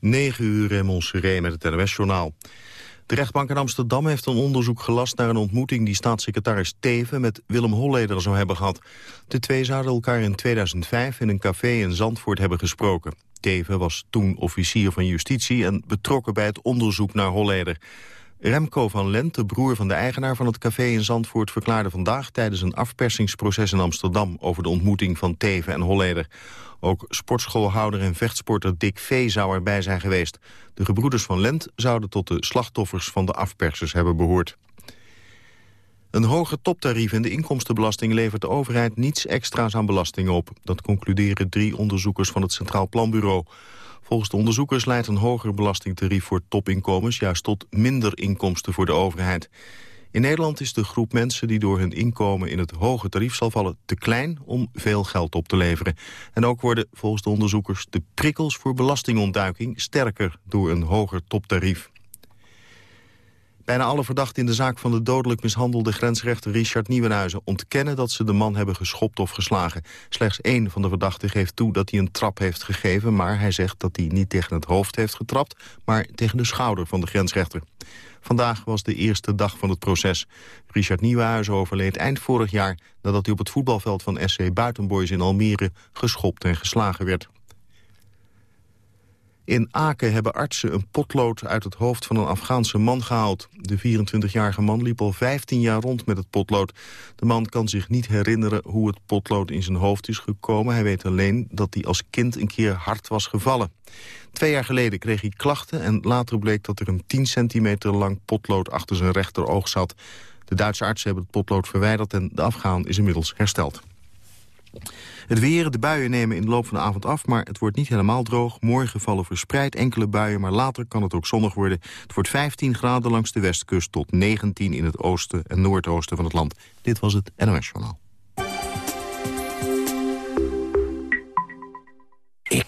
9 uur Raymond Seré met het NOS-journaal. De rechtbank in Amsterdam heeft een onderzoek gelast naar een ontmoeting die staatssecretaris Teven met Willem Holleder zou hebben gehad. De twee zouden elkaar in 2005 in een café in Zandvoort hebben gesproken. Teven was toen officier van justitie en betrokken bij het onderzoek naar Holleder. Remco van Lent, de broer van de eigenaar van het café in Zandvoort... verklaarde vandaag tijdens een afpersingsproces in Amsterdam... over de ontmoeting van Teven en Holleder. Ook sportschoolhouder en vechtsporter Dick V. zou erbij zijn geweest. De gebroeders van Lent zouden tot de slachtoffers van de afpersers hebben behoord. Een hoger toptarief in de inkomstenbelasting levert de overheid niets extra's aan belastingen op. Dat concluderen drie onderzoekers van het Centraal Planbureau. Volgens de onderzoekers leidt een hoger belastingtarief voor topinkomens juist tot minder inkomsten voor de overheid. In Nederland is de groep mensen die door hun inkomen in het hoge tarief zal vallen te klein om veel geld op te leveren. En ook worden volgens de onderzoekers de prikkels voor belastingontduiking sterker door een hoger toptarief. Bijna alle verdachten in de zaak van de dodelijk mishandelde grensrechter Richard Nieuwenhuizen ontkennen dat ze de man hebben geschopt of geslagen. Slechts één van de verdachten geeft toe dat hij een trap heeft gegeven, maar hij zegt dat hij niet tegen het hoofd heeft getrapt, maar tegen de schouder van de grensrechter. Vandaag was de eerste dag van het proces. Richard Nieuwenhuizen overleed eind vorig jaar nadat hij op het voetbalveld van SC Buitenboys in Almere geschopt en geslagen werd. In Aken hebben artsen een potlood uit het hoofd van een Afghaanse man gehaald. De 24-jarige man liep al 15 jaar rond met het potlood. De man kan zich niet herinneren hoe het potlood in zijn hoofd is gekomen. Hij weet alleen dat hij als kind een keer hard was gevallen. Twee jaar geleden kreeg hij klachten en later bleek dat er een 10 centimeter lang potlood achter zijn rechteroog zat. De Duitse artsen hebben het potlood verwijderd en de Afghaan is inmiddels hersteld. Het weer, de buien nemen in de loop van de avond af, maar het wordt niet helemaal droog. Morgen vallen verspreid enkele buien, maar later kan het ook zonnig worden. Het wordt 15 graden langs de westkust tot 19 in het oosten en noordoosten van het land. Dit was het NOS Journaal.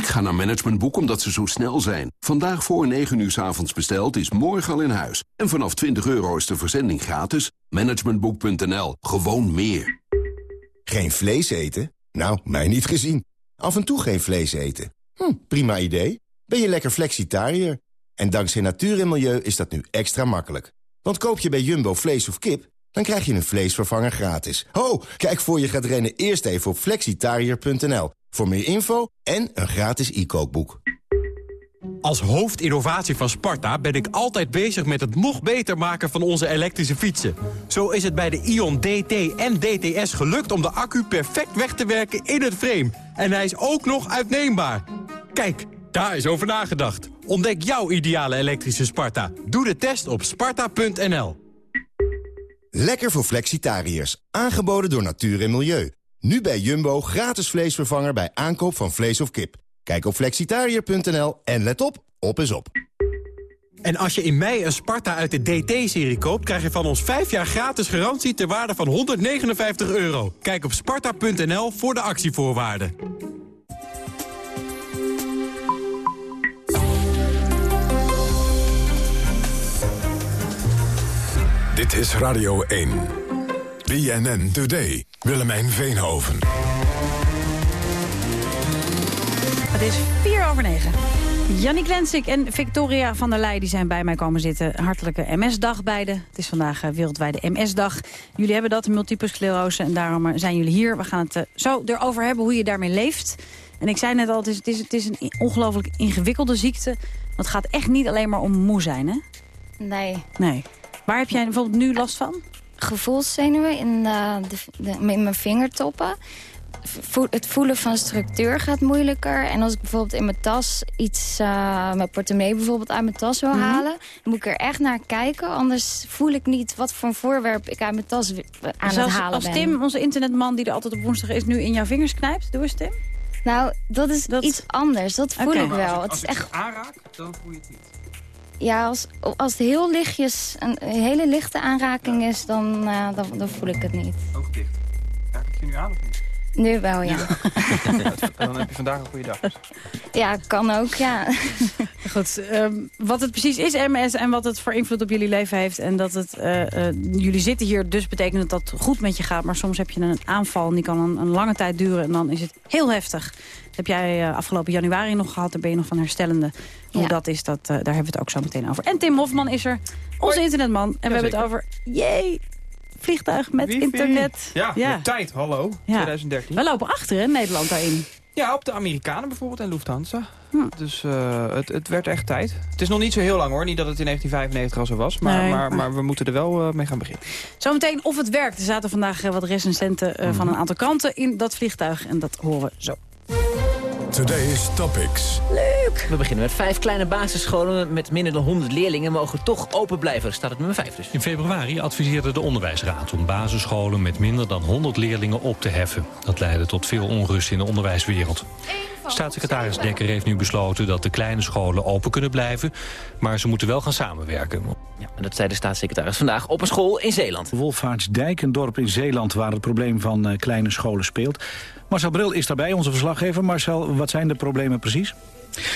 Ik ga naar Managementboek omdat ze zo snel zijn. Vandaag voor 9 uur s avonds besteld is morgen al in huis. En vanaf 20 euro is de verzending gratis. Managementboek.nl. Gewoon meer. Geen vlees eten? Nou, mij niet gezien. Af en toe geen vlees eten. Hm, prima idee. Ben je lekker flexitariër? En dankzij natuur en milieu is dat nu extra makkelijk. Want koop je bij Jumbo vlees of kip, dan krijg je een vleesvervanger gratis. Ho, kijk voor je gaat rennen eerst even op flexitariër.nl. Voor meer info en een gratis e-kookboek. Als hoofdinnovatie van Sparta ben ik altijd bezig met het nog beter maken van onze elektrische fietsen. Zo is het bij de Ion DT en DTS gelukt om de accu perfect weg te werken in het frame. En hij is ook nog uitneembaar. Kijk, daar is over nagedacht. Ontdek jouw ideale elektrische Sparta. Doe de test op sparta.nl. Lekker voor flexitariërs. Aangeboden door natuur en milieu. Nu bij Jumbo gratis vleesvervanger bij aankoop van vlees of kip. Kijk op flexitariër.nl en let op, op is op. En als je in mei een Sparta uit de DT-serie koopt... krijg je van ons 5 jaar gratis garantie ter waarde van 159 euro. Kijk op sparta.nl voor de actievoorwaarden. Dit is Radio 1. BNN Today. Willemijn Veenhoven. Het is 4 over 9. Jannik Lensik en Victoria van der Leij die zijn bij mij komen zitten. Hartelijke MS-dag beide. Het is vandaag uh, wereldwijde MS-dag. Jullie hebben dat, multiple sclerose, en daarom eh, zijn jullie hier. We gaan het uh, zo erover hebben hoe je daarmee leeft. En ik zei net al, het is, het is, het is een ongelooflijk ingewikkelde ziekte. Want het gaat echt niet alleen maar om moe zijn, hè? Nee. Nee. Waar heb jij bijvoorbeeld nu last van? Gevoelszenuwen in, de, de, in mijn vingertoppen. het voelen van structuur gaat moeilijker. En als ik bijvoorbeeld in mijn tas iets, uh, mijn portemonnee bijvoorbeeld uit mijn tas wil mhm. halen... dan moet ik er echt naar kijken. Anders voel ik niet wat voor een voorwerp ik uit mijn tas aan het halen als ben. Als Tim, onze internetman die er altijd op woensdag is, nu in jouw vingers knijpt. Doe eens, Tim. Nou, dat is iets anders. Dat voel ik wel. Als, het, als is echt... aanraak, dan voel je het niet. Ja, als, als het heel lichtjes, een hele lichte aanraking is, dan, eh, dan, dan voel ik het niet. Ook dicht. Raak ik je nu aan of niet? Nu wel, ja. Dan heb je vandaag een goede dag. Ja, kan ook, ja. Goed, ehm, wat het precies is, MS, en wat het voor invloed op jullie leven heeft... en dat het, eh, eh, jullie zitten hier, dus betekent dat het goed met je gaat... maar soms heb je een aanval en die kan een, een lange tijd duren... en dan is het heel heftig. Dat heb jij eh, afgelopen januari nog gehad, daar ben je nog van herstellende. Hoe Ja. dat is, dat, daar hebben we het ook zo meteen over. En Tim Hofman is er, onze internetman. En we hebben het over, jee, vliegtuig met Wifi. internet. Ja, Ja. met tijd, hallo. Ja. 2013. We lopen achter, hè, Nederland daarin. Ja, op de Amerikanen bijvoorbeeld en Lufthansa. Hm. Dus eh, het, het werd echt tijd. Het is nog niet zo heel lang hoor. Niet dat het in 1995 al zo was. Maar, Nee, maar, maar- maar we moeten er wel eh, mee gaan beginnen. Zometeen of het werkt. Er zaten vandaag eh, wat recensenten eh, van een aantal kranten in dat vliegtuig. En dat horen we zo. Today's Topics. We beginnen met vijf kleine basisscholen met minder dan 100 leerlingen mogen toch open blijven. Staat het nummer vijf dus. In februari adviseerde de Onderwijsraad om basisscholen met minder dan 100 leerlingen op te heffen. Dat leidde tot veel onrust in de onderwijswereld. Staatssecretaris Dekker heeft nu besloten dat de kleine scholen open kunnen blijven, maar ze moeten wel gaan samenwerken. Ja, en dat zei de staatssecretaris vandaag op een school in Zeeland. Wolfhaatsdijk, een dorp in Zeeland waar het probleem van eh, kleine scholen speelt. Marcel Bril is daarbij, onze verslaggever. Marcel, wat zijn de problemen precies?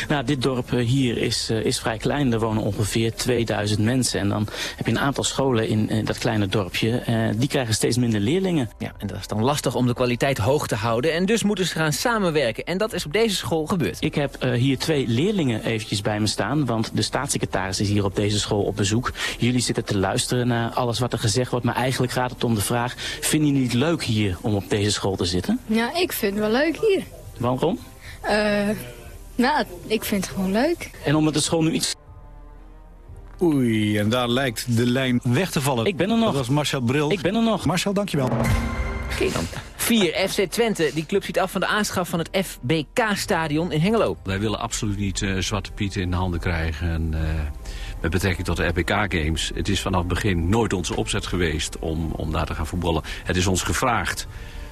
Nou, dit dorp eh, hier is, eh, is vrij klein. Er wonen ongeveer 2000 mensen. En dan heb je een aantal scholen in eh, dat kleine dorpje. eh, die krijgen steeds minder leerlingen. Ja, en dat is dan lastig om de kwaliteit hoog te houden. En dus moeten ze gaan samenwerken. En dat is op deze school gebeurd. Ik heb eh, hier twee leerlingen eventjes bij me staan. Want de staatssecretaris is hier op deze school op bezoek. Jullie zitten te luisteren naar alles wat er gezegd wordt. Maar eigenlijk gaat het om de vraag... vinden jullie het leuk hier om op deze school te zitten? Ja, ik vind het wel leuk hier. Waarom? Eh, nou, ik vind het gewoon leuk. En omdat de school nu iets... Oei, en daar lijkt de lijn weg te vallen. Ik ben er nog. Dat was Marcel Bril. Ik ben er nog. Marcel, dankjewel. Oké dan. 4. FC Twente. Die club ziet af van de aanschaf van het FBK-stadion in Hengelo. Wij willen absoluut niet eh, Zwarte Piet in de handen krijgen. En, eh, met betrekking tot de RBK-games. Het is vanaf het begin nooit onze opzet geweest om, om daar te gaan voetballen. Het is ons gevraagd.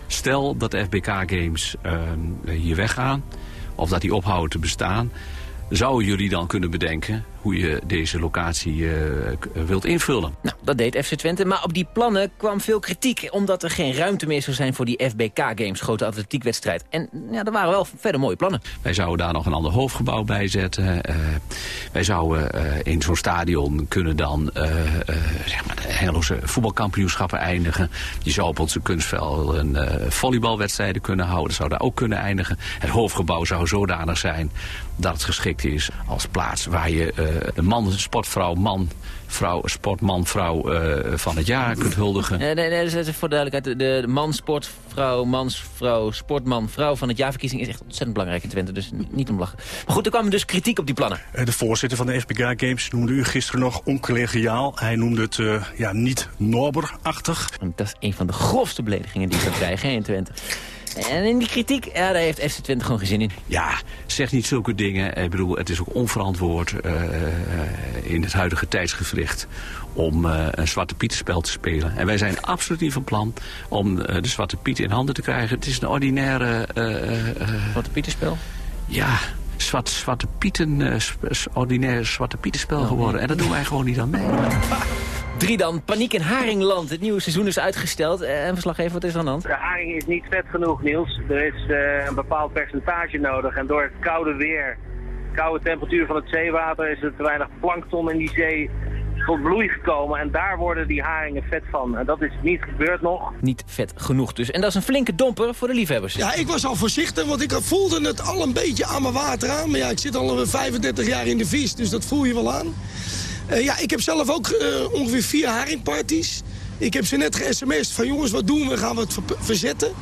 Stel dat de FBK-games hier weggaan. Of dat die ophouden te bestaan. Zouden jullie dan kunnen bedenken hoe je deze locatie eh, wilt invullen? Nou, dat deed FC Twente. Maar op die plannen kwam veel kritiek. Omdat er geen ruimte meer zou zijn voor die FBK-games. Grote atletiekwedstrijd. En ja, er waren wel verder mooie plannen. Wij zouden daar nog een ander hoofdgebouw bij zetten. Eh, wij zouden eh, in zo'n stadion kunnen dan eh, zeg maar de Hengeloze voetbalkampioenschappen eindigen. Je zou op onze kunstveld een volleybalwedstrijden kunnen houden. zou daar ook kunnen eindigen. Het hoofdgebouw zou zodanig zijn dat het geschikt is als plaats waar je de man, sportvrouw, man, vrouw, sportman, vrouw eh, van het jaar kunt huldigen. Nee, nee, nee, dus even voor duidelijkheid. De, de man, sportvrouw, mansvrouw, sportman, vrouw van het jaarverkiezing is echt ontzettend belangrijk in Twente. Dus niet om lachen. Maar goed, er kwam dus kritiek op die plannen. Eh, De voorzitter van de FBK Games noemde u gisteren nog oncollegiaal. Hij noemde het eh, ja, niet Norber-achtig. Dat is een van de grofste beledigingen die we krijgen in Twente. En in die kritiek, ja, daar heeft FC Twente gewoon geen zin in. Ja, zeg niet zulke dingen. Ik bedoel, het is ook onverantwoord eh, in het huidige tijdsgevricht om eh, een Zwarte Pietenspel te spelen. En wij zijn absoluut niet van plan om eh, de Zwarte Piet in handen te krijgen. Het is een ordinaire... Zwarte Pietenspel? Ja, zwart, Zwarte Pieten, eh, ordinair Zwarte Pietenspel geworden. En daar doen wij gewoon niet aan mee. Drie dan, paniek in Haringland. Het nieuwe seizoen is uitgesteld. Eh, En verslaggever, wat is er aan de hand? De haring is niet vet genoeg, Niels. Er is eh, een bepaald percentage nodig. En door het koude weer, koude temperatuur van het zeewater... is er te weinig plankton in die zee tot bloei gekomen. En daar worden die haringen vet van. En dat is niet gebeurd nog. Niet vet genoeg dus. En dat is een flinke domper voor de liefhebbers. Ja, ik was al voorzichtig, want ik voelde het al een beetje aan mijn water aan. Maar ja, ik zit al 35 jaar in de vis, dus dat voel je wel aan. Eh, ja, ik heb zelf ook eh, ongeveer vier haringparties. Ik heb ze net ge-sms'd van jongens, wat doen we? Gaan we het ver- verzetten?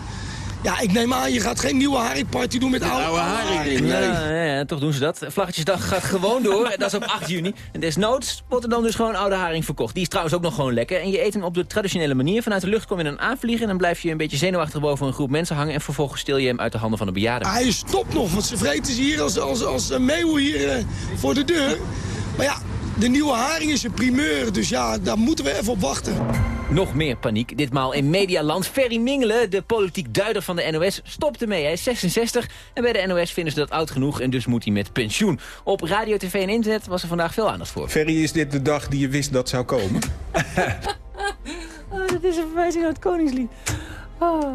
Ja, ik neem aan, je gaat geen nieuwe haringparty doen met oude, oude haring. Nee. Ja, ja, toch doen ze dat. Vlaggetjesdag gaat gewoon door. En dat is op 8 juni. En desnoods wordt er dan dus gewoon oude haring verkocht. Die is trouwens ook nog gewoon lekker. En je eet hem op de traditionele manier. Vanuit de lucht kom je dan aanvliegen. En dan blijf je een beetje zenuwachtig boven een groep mensen hangen. En vervolgens stil je hem uit de handen van de bejaarden. Hij stopt nog, want ze vreten ze hier als, als, als een meeuw hier eh, voor de deur. Maar ja, de nieuwe haring is een primeur, dus ja, daar moeten we even op wachten. Nog meer paniek, ditmaal in Medialand. Ferry Mingelen, de politiek duider van de NOS, stopt ermee. Hij is 66 en bij de NOS vinden ze dat oud genoeg en dus moet hij met pensioen. Op radio, tv en internet was er vandaag veel aandacht voor. Ferry, is dit de dag die je wist dat zou komen? Oh, dat is een verwijzing naar het Koningslied. Oh.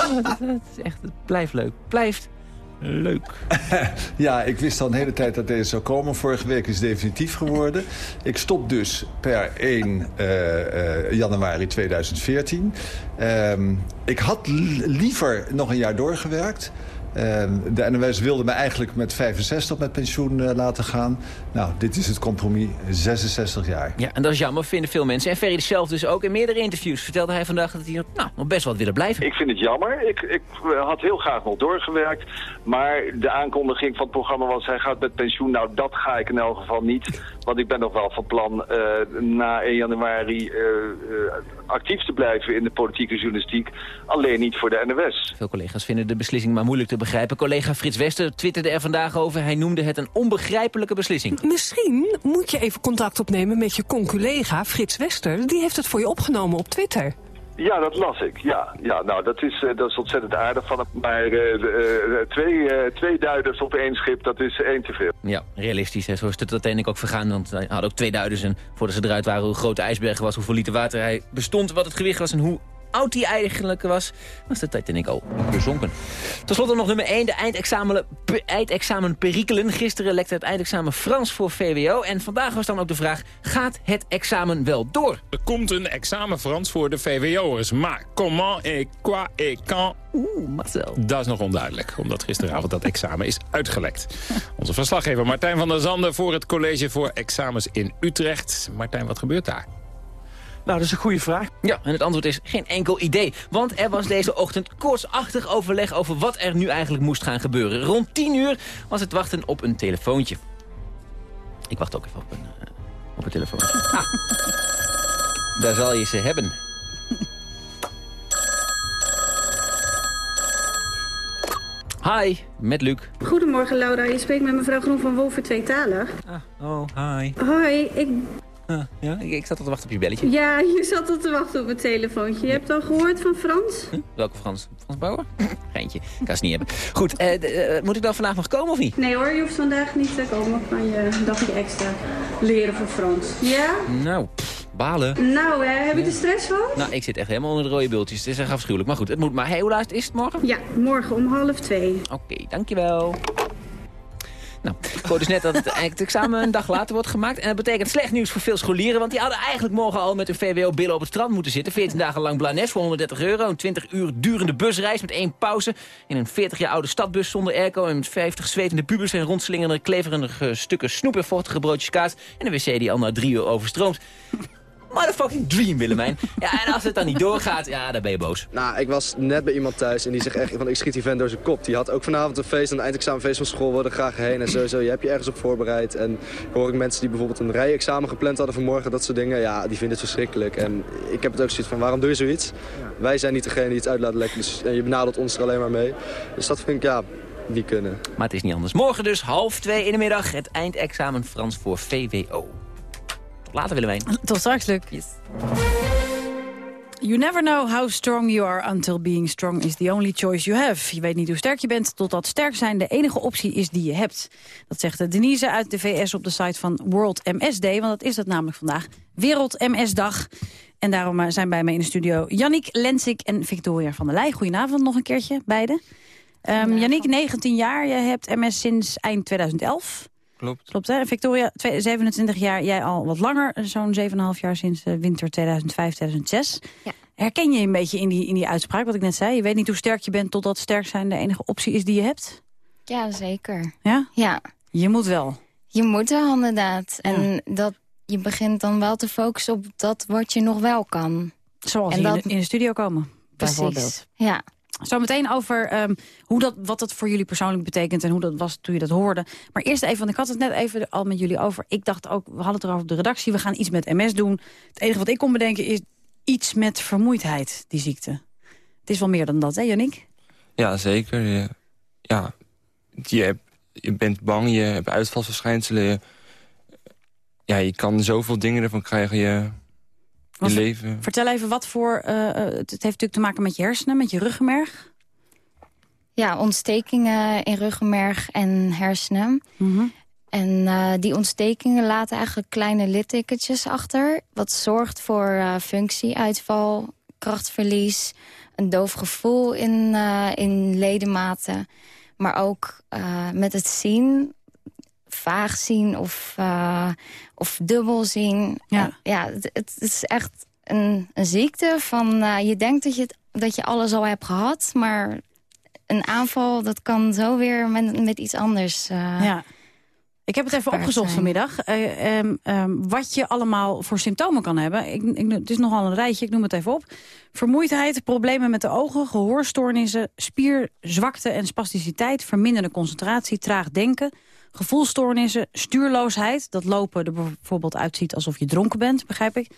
Oh, dat, dat is echt, het blijft leuk. Blijft leuk. Ja, ik wist al een hele tijd dat deze zou komen. Vorige week is het definitief geworden. Ik stop dus per 1 eh, eh, januari 2014. Ehm, ik had li- liever nog een jaar doorgewerkt. Ehm, de NOS wilde me eigenlijk met 65 met pensioen eh, laten gaan. Nou, dit is het compromis. 66 jaar. Ja, en dat is jammer, vinden veel mensen. En Ferry zelf dus ook. In meerdere interviews vertelde hij vandaag dat hij nou, nog best wel had willen blijven. Ik vind het jammer. Ik, ik eh, had heel graag nog doorgewerkt. Maar de aankondiging van het programma was... hij gaat met pensioen. Nou, dat ga ik in elk geval niet. Want ik ben nog wel van plan eh, na 1 januari... eh, eh, actief te blijven in de politieke journalistiek. Alleen niet voor de NOS. Veel collega's vinden de beslissing maar moeilijk te begrijpen. Collega Frits Wester twitterde er vandaag over. Hij noemde het een onbegrijpelijke beslissing. Misschien moet je even contact opnemen met je conculega Frits Wester. Die heeft het voor je opgenomen op Twitter. Ja, dat las ik. Ja, ja nou, dat is, eh, dat is ontzettend aardig van hem. Maar eh, eh, twee, twee duiders op één schip, dat is één te veel. Ja, realistisch. Hè. Zo is het uiteindelijk ook vergaan. Want hij had ook twee duiders. En voordat ze eruit waren hoe groot de ijsberg was, hoeveel liter water hij bestond, wat het gewicht was en hoe oud hij eigenlijk was, was de Titanic al bezonken. Ten slotte nog nummer 1, de eindexamen, eindexamen perikelen. Gisteren lekte het eindexamen Frans voor VWO. En vandaag was dan ook de vraag, gaat het examen wel door? Er komt een examen Frans voor de VWO'ers. Maar comment et quoi et quand? Oeh, Marcel. Dat is nog onduidelijk, omdat gisteravond dat examen is uitgelekt. Onze verslaggever Martijn van der Zanden voor het College voor Examens in Utrecht. Martijn, wat gebeurt daar? Nou, dat is een goede vraag. Ja, en het antwoord is geen enkel idee. Want er was deze ochtend koortsachtig overleg over wat er nu eigenlijk moest gaan gebeuren. Rond 10 uur was het wachten op een telefoontje. Ik wacht ook even op een, eh, op een telefoontje. Ah. Daar zal je ze hebben. Hi, met Luc. Goedemorgen Laura, je spreekt met mevrouw Groen van Wolver Tweetalig. Oh, hi. Hoi, ik... Ah, ja, ik, ik zat al te wachten op je belletje. Ja, je zat al te wachten op het telefoontje. Je hebt al gehoord van Frans? Welke Frans? Frans Bauer? Geintje, ik kan ze niet hebben. Goed, eh, eh, moet ik dan vandaag nog komen of niet? Nee hoor, je hoeft vandaag niet te komen. Kan je een dagje extra leren voor Frans. Ja? Nou, pff, balen. Nou, hè, heb je er stress van? Nou, ik zit echt helemaal onder de rode bultjes. Het is echt afschuwelijk. Maar goed, het moet maar. Hey, hoe laat is het morgen? Ja, morgen om half twee. Oké, dankjewel. Nou, ik hoorde dus net dat het, examen een dag later wordt gemaakt. En dat betekent slecht nieuws voor veel scholieren. Want die hadden eigenlijk morgen al met hun VWO-billen op het strand moeten zitten. 14 dagen lang Blanes voor 130 euro. Een 20 uur durende busreis met één pauze. In een 40 jaar oude stadbus zonder airco. En met 50 zwetende pubers en rondslingerende kleverende stukken snoep en vochtige broodjes kaas. En een wc die al na drie uur overstroomt. Motherfucking dream, Willemijn. Ja, en als het dan niet doorgaat, ja, dan ben je boos. Nou, ik was net bij iemand thuis en die zegt echt van ik schiet die vent door zijn kop. Die had ook vanavond een feest, een eindexamenfeest van school, wilde graag heen en sowieso. Je hebt je ergens op voorbereid. En hoor ik mensen die bijvoorbeeld een rijexamen gepland hadden vanmorgen, dat soort dingen. Ja, die vinden het verschrikkelijk. En ik heb het ook zoiets van waarom doe je zoiets? Wij zijn niet degene die het uit laten lekken, dus, en je benadert ons er alleen maar mee. Dus dat vind ik, ja, niet kunnen. Maar het is niet anders. Morgen dus half twee in de middag het eindexamen Frans voor VWO. Tot later, Willemijn. Tot straks, Luc. You never know how strong you are until being strong is the only choice you have. Je weet niet hoe sterk je bent totdat sterk zijn de enige optie is die je hebt. Dat zegt Denise uit de VS op de site van World MS Day. Want dat is het namelijk vandaag. Wereld MS Dag. En daarom eh, zijn bij mij in de studio Yannick Lensik en Victoria van der Leij. Goedenavond nog een keertje, beiden. Um, Yannick, 19 jaar. Je hebt MS sinds eind 2011. Klopt. Klopt, hè? Victoria, twee- 27 jaar. Jij al wat langer. Zo'n 7,5 jaar sinds de winter 2005, 2006. Herken je een beetje in die, in die uitspraak, wat ik net zei? Je weet niet hoe sterk je bent totdat sterk zijn de enige optie is die je hebt? Ja, zeker. Ja? Ja. Je moet wel. Je moet wel inderdaad. En dat, je begint dan wel te focussen op dat wat je nog wel kan. Zoals en hier dat... in, de, in de studio komen, bijvoorbeeld. Precies, ja. Zometeen over ehm, hoe dat, wat dat voor jullie persoonlijk betekent... en hoe dat was toen je dat hoorde. Maar eerst even, want ik had het net even al met jullie over. Ik dacht ook, we hadden het erover op de redactie... we gaan iets met MS doen. Het enige wat ik kon bedenken is iets met vermoeidheid, die ziekte. Het is wel meer dan dat, hè Jannik? Ja, zeker. Je, ja, je, je bent bang, je hebt uitvalsverschijnselen. Je, ja, je kan zoveel dingen ervan krijgen. Je, Je leven. Vertel even wat voor... eh, eh, het heeft natuurlijk te maken met je hersenen, met je ruggenmerg. Ja, ontstekingen in ruggenmerg en hersenen. Mhm. En eh, die ontstekingen laten eigenlijk kleine littekentjes achter. Wat zorgt voor eh, functieuitval, krachtverlies... een doof gevoel in, eh, in ledematen. Maar ook eh, met het zien, vaag zien of, eh, of dubbel zien. Ja. En ja, het, het is echt een, een ziekte van... eh, je denkt dat je, het, dat je alles al hebt gehad, maar een aanval... dat kan zo weer met, met iets anders... eh, Ja. Ik heb het even opgezocht zijn. vanmiddag. eh, ehm, ehm, wat je allemaal voor symptomen kan hebben. Ik, ik, het is nogal een rijtje, ik noem het even op. Vermoeidheid, problemen met de ogen, gehoorstoornissen... spierzwakte en spasticiteit, verminderde concentratie... traag denken, gevoelstoornissen, stuurloosheid... dat lopen er bijvoorbeeld uitziet alsof je dronken bent, begrijp ik...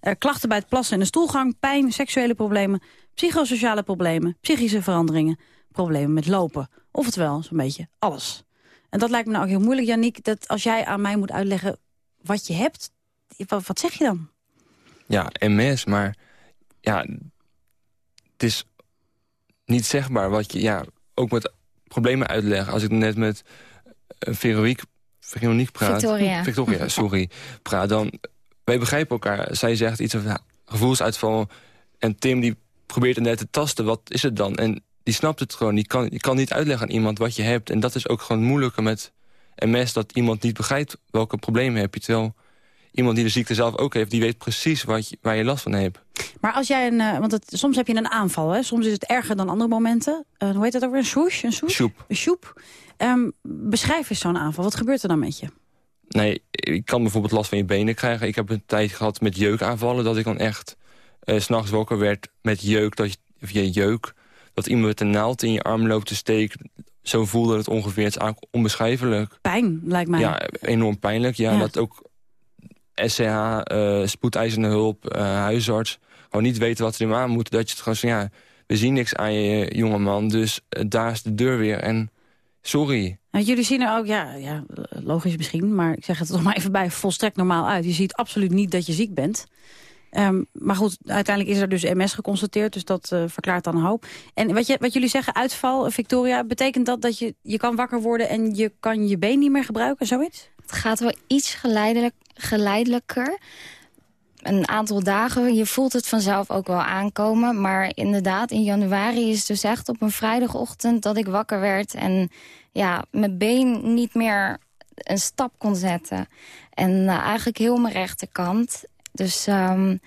Eh, klachten bij het plassen en de stoelgang, pijn, seksuele problemen... psychosociale problemen, psychische veranderingen... problemen met lopen. Oftewel, zo'n beetje alles. En dat lijkt me nou ook heel moeilijk, Janiek... dat als jij aan mij moet uitleggen wat je hebt... wat, zeg je dan? Ja, MS, maar ja, het is niet zegbaar wat je... Ja, ook met problemen uitleggen. Als ik net met Veronique, Veronique praat... Victoria. Victoria, sorry. praat, dan... Wij begrijpen elkaar. Zij zegt iets over ja, gevoelsuitval... En Tim die probeert er net te tasten, wat is het dan? En die snapt het gewoon. Die kan, je kan niet uitleggen aan iemand wat je hebt. En dat is ook gewoon moeilijker met MS... dat iemand niet begrijpt welke problemen heb je. Terwijl iemand die de ziekte zelf ook heeft... die weet precies wat je, waar je last van hebt. Maar als jij een... Uh, want het, soms heb je een aanval, hè? Soms is het erger dan andere momenten. Uh, hoe heet dat ook weer? Een swoosh? Een swoosh? Shoep. Een shoep. Um, beschrijf eens zo'n aanval. Wat gebeurt er dan met je? Nee, ik kan bijvoorbeeld last van je benen krijgen. Ik heb een tijd gehad met jeukaanvallen... dat ik dan echt uh, s'nachts wakker werd met jeuk, dat je, of je jeuk... dat iemand met een naald in je arm loopt te steken. Zo voelde het ongeveer. Het is eigenlijk onbeschrijfelijk. Pijn, lijkt mij. Ja, enorm pijnlijk. Ja, ja. dat ook SCH, uh, spoedeisende hulp, uh, huisarts... gewoon niet weten wat er aan moeten. Dat je het gewoon zo, ja, we zien niks aan je, jongeman. Dus daar is de deur weer. En sorry. Nou, jullie zien er ook, ja, ja, logisch misschien... maar ik zeg het toch maar even bij, volstrekt normaal uit. Je ziet absoluut niet dat je ziek bent... Um, maar goed, uiteindelijk is er dus MS geconstateerd, dus dat verklaart dan een hoop. En wat, je, wat jullie zeggen, uitval, Victoria, betekent dat dat je, je kan wakker worden en je kan je been niet meer gebruiken, zoiets? Het gaat wel iets geleidelijk, geleidelijker. Een aantal dagen, je voelt het vanzelf ook wel aankomen. Maar inderdaad, in januari is het dus echt op een vrijdagochtend dat ik wakker werd. En ja, mijn been niet meer een stap kon zetten. En uh, eigenlijk heel mijn rechterkant. Dus um,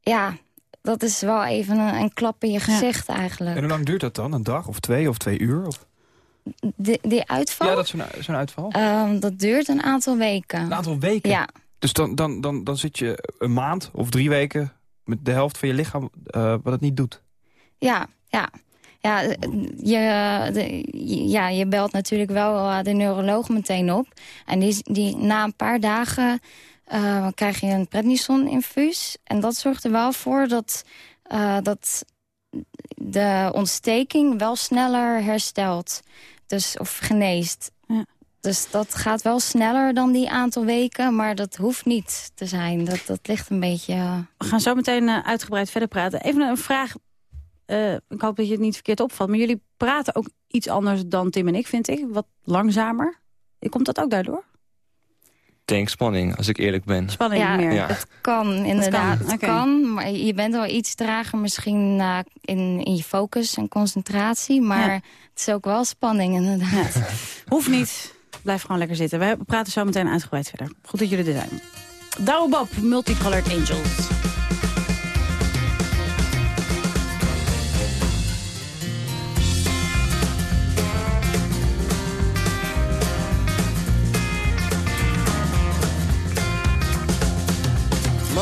ja, dat is wel even een, een klap in je gezicht ja. eigenlijk. En hoe lang duurt dat dan? Een dag of twee of twee uur? Of? Die, die uitval? Ja, dat is zo'n zo uitval. Um, dat duurt een aantal weken. Een aantal weken? Ja. Dus dan, dan, dan, dan zit je een maand of drie weken met de helft van je lichaam uh, wat het niet doet? Ja, ja. Ja je, de, ja, je belt natuurlijk wel de neuroloog meteen op. En die, die na een paar dagen uh, krijg je een prednison-infuus. En dat zorgt er wel voor dat, uh, dat de ontsteking wel sneller herstelt. Dus, of geneest. Ja. Dus dat gaat wel sneller dan die aantal weken. Maar dat hoeft niet te zijn. Dat, dat ligt een beetje... Uh... We gaan zo meteen uh, uitgebreid verder praten. Even een vraag. Uh, ik hoop dat je het niet verkeerd opvalt. Maar jullie praten ook iets anders dan Tim en ik, vind ik. Wat langzamer. Komt dat ook daardoor? Denk spanning, als ik eerlijk ben. Spanning ja, meer. Ja. Het kan, inderdaad. kan. Het Okay. kan, maar je bent wel iets trager misschien uh, in, in je focus en concentratie. Maar Ja. het is ook wel spanning, inderdaad. Hoeft niet. Blijf gewoon lekker zitten. We praten zo meteen uitgebreid verder. Goed dat jullie er zijn. Douwe Bob, Multicolored Angels.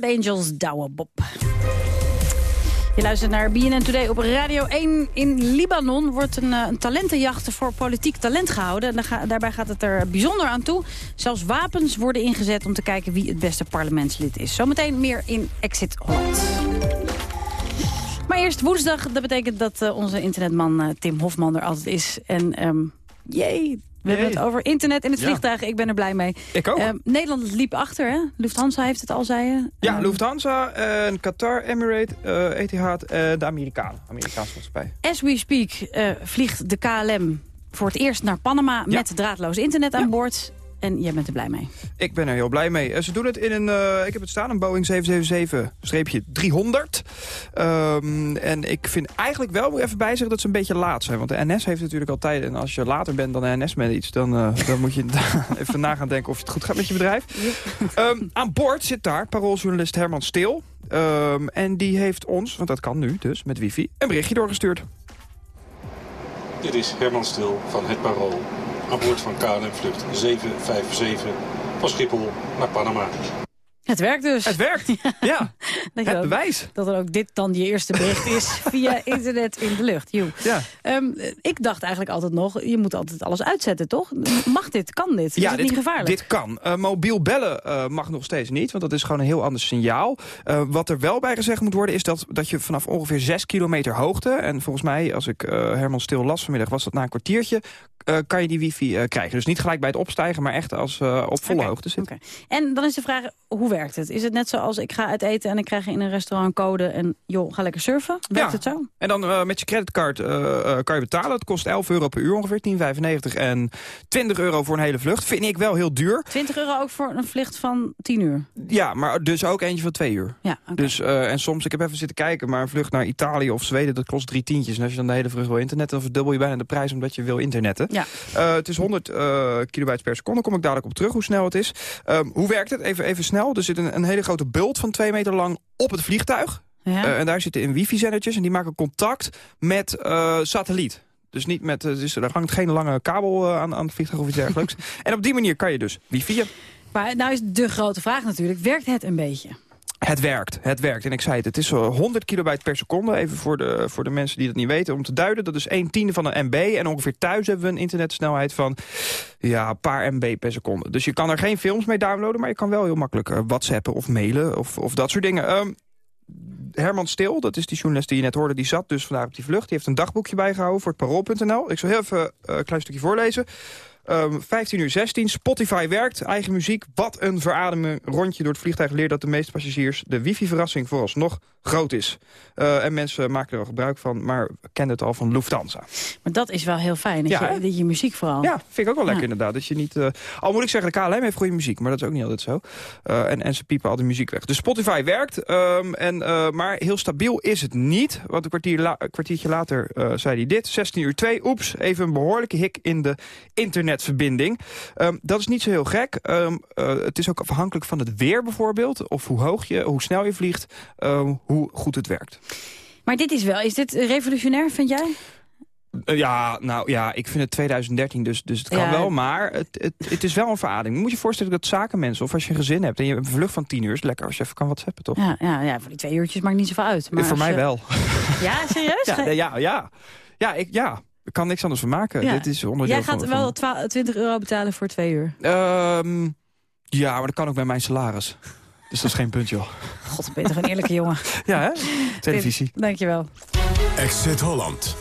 Multicolored Angels, Douwe Bob. Je luistert naar BNN Today op Radio 1. In Libanon wordt een, eh, een talentenjacht voor politiek talent gehouden. En daarbij gaat het er bijzonder aan toe. Zelfs wapens worden ingezet om te kijken wie het beste parlementslid is. Zometeen meer in Exit Holland. Maar eerst woensdag, dat betekent dat eh, onze internetman eh, Tim Hofman er altijd is. En ehm jee, we hebben het over internet in het Ja. vliegtuig. Ik ben er blij mee. Ik ook. Ehm, Nederland liep achter, hè? Lufthansa heeft het al, zei je. Ja, Ehm, Lufthansa, en Qatar, Emirates, eh Etihad, eh, de Amerikanen. Amerikaanse maatschappij. As we speak eh, vliegt de KLM voor het eerst naar Panama... met draadloos internet aan boord. En jij bent er blij mee. Ik ben er heel blij mee. Eh, Ze doen het in een, eh, ik heb het staan, een Boeing 777-300. Ehm, en ik vind eigenlijk wel, moet ik even bijzeggen, dat ze een beetje laat zijn. Want de NS heeft natuurlijk altijd, en als je later bent dan de NS met iets... dan, eh, dan moet je even na gaan denken of het goed gaat met je bedrijf. Ehm, aan boord zit daar parooljournalist Herman Stil. Ehm, en die heeft ons, want dat kan nu dus, met wifi, een berichtje doorgestuurd. Dit is Herman Stil van Het Parool. Aan boord van KLM Vlucht 757 van Schiphol naar Panama. Het werkt dus. Het werkt, ja. Dat Het bewijs. Dat er ook dit dan je eerste bericht is via internet in de lucht. Joe. Ja. Ehm, ik dacht eigenlijk altijd nog, je moet altijd alles uitzetten, toch? Mag dit? Kan dit? Is het dit, niet gevaarlijk? dit kan. Eh, mobiel bellen eh, mag nog steeds niet, want dat is gewoon een heel ander signaal. Eh, wat er wel bij gezegd moet worden is dat, dat je vanaf ongeveer 6 kilometer hoogte... en volgens mij, als ik Herman Stil las vanmiddag, was dat na een kwartiertje... kan je die wifi krijgen. Dus niet gelijk bij het opstijgen, maar echt als op volle hoogte zit. oké. En dan is de vraag, hoe werkt het? Is het net zoals ik ga uit eten en ik krijg in een restaurant een code... en joh, ga lekker surfen? Werkt Ja. het zo? En dan eh, met je creditcard eh, eh, kan je betalen. Het kost 11 euro per uur ongeveer, 10,95. En 20 euro voor een hele vlucht. Vind ik wel heel duur. 20 euro ook voor een vlucht van 10 uur? Ja, maar dus ook eentje van twee uur. Ja, Dus, en soms, ik heb even zitten kijken, maar een vlucht naar Italië of Zweden, dat kost drie tientjes. En als je dan de hele vlucht wil internetten, dan verdubbel je bijna de prijs omdat je wil internetten. Ja. Het is 100 eh kilobytes per seconde, kom ik dadelijk op terug hoe snel het is. Ehm, hoe werkt het? Even, even snel. Er zit een, een hele grote bult van twee meter lang op het vliegtuig. Ja. Eh, en daar zitten in wifi-zendertjes en die maken contact met eh, satelliet. Dus niet met, eh, dus er hangt geen lange kabel aan, aan het vliegtuig of iets dergelijks. en op die manier kan je dus wifi'en. Maar nou is de grote vraag natuurlijk, werkt het een beetje? Het werkt, het werkt. En ik zei het, het is zo 100 kilobyte per seconde. Even voor de, voor de mensen die dat niet weten om te duiden. Dat is 1 tiende van een MB. En ongeveer thuis hebben we een internetsnelheid van ja, een paar MB per seconde. Dus je kan er geen films mee downloaden, maar je kan wel heel makkelijk eh, whatsappen of mailen of, of dat soort dingen. Ehm, Herman Stil, dat is die journalist die je net hoorde, die zat dus vandaag op die vlucht. Die heeft een dagboekje bijgehouden voor het parool.nl. Ik zal heel even eh, een klein stukje voorlezen. Ehm 15 uur 16, Spotify werkt, eigen muziek. Wat een verademing. Rondje door het vliegtuig leert dat de meeste passagiers... de wifi-verrassing vooralsnog groot is. Eh, en mensen maken er wel gebruik van, maar kennen het al van Lufthansa. Maar dat is wel heel fijn, dat, Ja, je, hè? dat je muziek vooral... Ja, vind ik ook wel lekker Ja. inderdaad. Dat je niet, eh, al moet ik zeggen, de KLM heeft goede muziek, maar dat is ook niet altijd zo. Eh, en, en ze piepen al de muziek weg. Dus Spotify werkt, ehm, en, maar heel stabiel is het niet. Want een, kwartier la- een kwartiertje later zei hij dit. 16 uur 2, oeps, even een behoorlijke hik in de internetverbinding. Ehm, dat is niet zo heel gek. Ehm, eh, het is ook afhankelijk van het weer bijvoorbeeld. Of hoe hoog je, hoe snel je vliegt, ehm, hoe goed het werkt. Maar dit is wel, is dit revolutionair, vind jij? Eh, Ja, nou ja, ik vind het 2013, dus, dus het kan Ja. wel. Maar het, het, het is wel een verademing. Moet je voorstellen dat zakenmensen, of als je een gezin hebt... en je hebt een vlucht van 10 uur, is lekker als je even kan whatsappen, toch? Ja, ja, ja, voor die twee uurtjes maakt niet zoveel uit. Maar voor mij je- wel. Ja, serieus? Ja, ja, ja. Ja, ik, ja, ik kan niks anders van maken. Ja. Dit is onderdeel Jij gaat van, wel 12 20 euro betalen voor twee uur. Ehm, ja, maar dat kan ook bij mijn salaris. Dus dat is geen punt, joh. God, ben je toch een eerlijke jongen. Ja, hè? Televisie. Dankjewel. Exit Holland.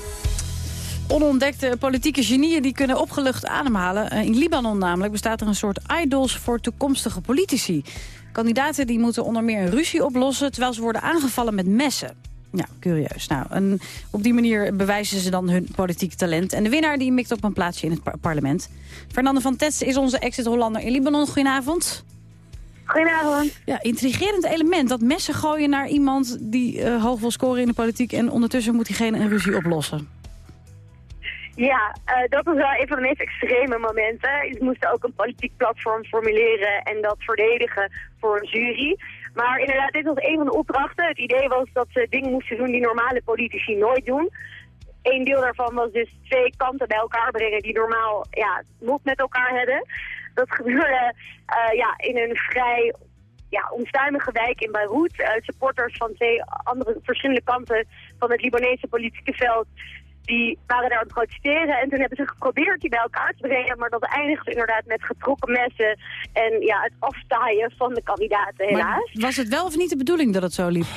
Onontdekte politieke genieën die kunnen opgelucht ademhalen. Eh, In Libanon namelijk bestaat er een soort idols voor toekomstige politici. Kandidaten die moeten onder meer een ruzie oplossen... terwijl ze worden aangevallen met messen. Ja, curieus. Nou, en op die manier bewijzen ze dan hun politieke talent. En de winnaar die mikt op een plaatsje in het par- parlement. Fernande van Tets is onze exit-Hollander in Libanon. Goedenavond. Goedenavond. Ja, intrigerend element. Dat messen gooien naar iemand die eh, hoog wil scoren in de politiek... en ondertussen moet diegene een ruzie oplossen. Ja, eh, dat was wel een van de meest extreme momenten. Ze moesten ook een politiek platform formuleren en dat verdedigen voor een jury. Maar inderdaad, dit was een van de opdrachten. Het idee was dat ze dingen moesten doen die normale politici nooit doen. Eén deel daarvan was dus twee kanten bij elkaar brengen die normaal ja, mot met elkaar hebben. Dat gebeurde eh, ja, in een vrij ja, onstuimige wijk in Beirut. Eh, supporters van twee andere verschillende kanten van het Libanese politieke veld die waren daar aan het protesteren. En toen hebben ze geprobeerd die bij elkaar te brengen. Maar dat eindigde inderdaad met getrokken messen en ja, het afstaaien van de kandidaten helaas. Maar was het wel of niet de bedoeling dat het zo liep?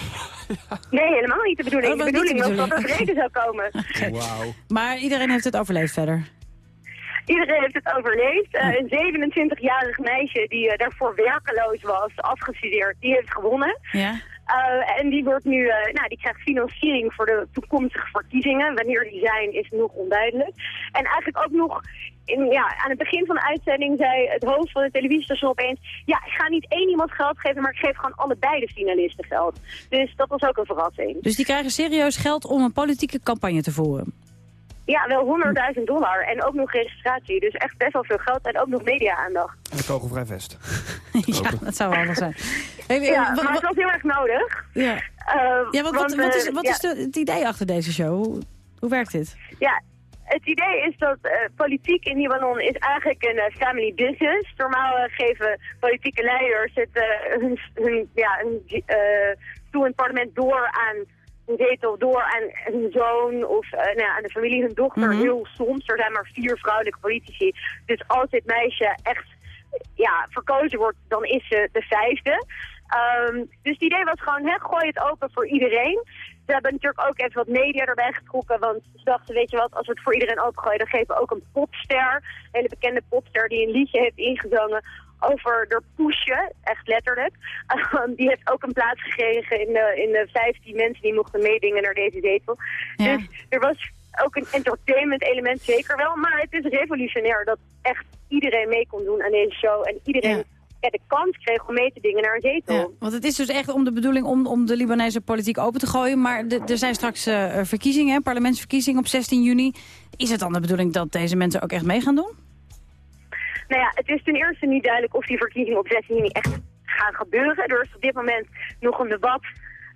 Nee, helemaal niet de bedoeling. Oh, de bedoeling was dat het bedoeling. reden zou komen. Wauw. Maar iedereen heeft het overleefd verder. Iedereen heeft het overleefd. Eh, een 27-jarig meisje die eh, daarvoor werkeloos was, afgestudeerd, die heeft gewonnen. Ja. Eh, en die, wordt nu, nou, die krijgt financiering voor de toekomstige verkiezingen. Wanneer die zijn is nog onduidelijk. En eigenlijk ook nog in, ja, aan het begin van de uitzending zei het hoofd van het televisiestation opeens... ja, ik ga niet één iemand geld geven, maar ik geef gewoon allebei de finalisten geld. Dus dat was ook een verrassing. Dus die krijgen serieus geld om een politieke campagne te voeren. Ja, wel 100.000 dollar en ook nog registratie. Dus echt best wel veel geld en ook nog media-aandacht. En een kogelvrij vest. ja, dat zou wel handig zijn. Hey, Ja, wa- maar het was heel erg nodig. Ja, Eh, ja wat, wat, want, wat is, eh, wat ja. is de, het idee achter deze show? Hoe, hoe werkt dit? Ja, het idee is dat eh, politiek in Libanon is eigenlijk een eh, family business. Normaal eh, geven politieke leiders het, eh, hun, hun, ja, hun eh, stoel in het parlement door aan een zetel, door aan hun zoon of eh, nou ja, aan de familie, hun dochter. Mhm. Heel soms, er zijn maar vier vrouwelijke politici. Dus als dit meisje echt ja, verkozen wordt, dan is ze de vijfde. Ehm, dus het idee was gewoon, hè, gooi het open voor iedereen. Ze hebben natuurlijk ook even wat media erbij getrokken, want ze dachten, weet je wat, als we het voor iedereen opengooien, dan geven we ook een popster, een hele bekende popster die een liedje heeft ingezongen over de poesje, echt letterlijk. Ehm, die heeft ook een plaats gekregen in de, in de 15 mensen die mochten meedingen naar deze zetel. Dus er was ook een entertainment element zeker wel, maar het is revolutionair dat echt iedereen mee kon doen aan deze show en iedereen ja, de kans kreeg om mee te dingen naar een zetel. Ja, want het is dus echt om de bedoeling om, om de Libanese politiek open te gooien. Maar er zijn straks eh, verkiezingen, parlementsverkiezingen op 16 juni. Is het dan de bedoeling dat deze mensen ook echt mee gaan doen? Nou ja, het is ten eerste niet duidelijk of die verkiezingen op 16 juni echt gaan gebeuren. Er is op dit moment nog een debat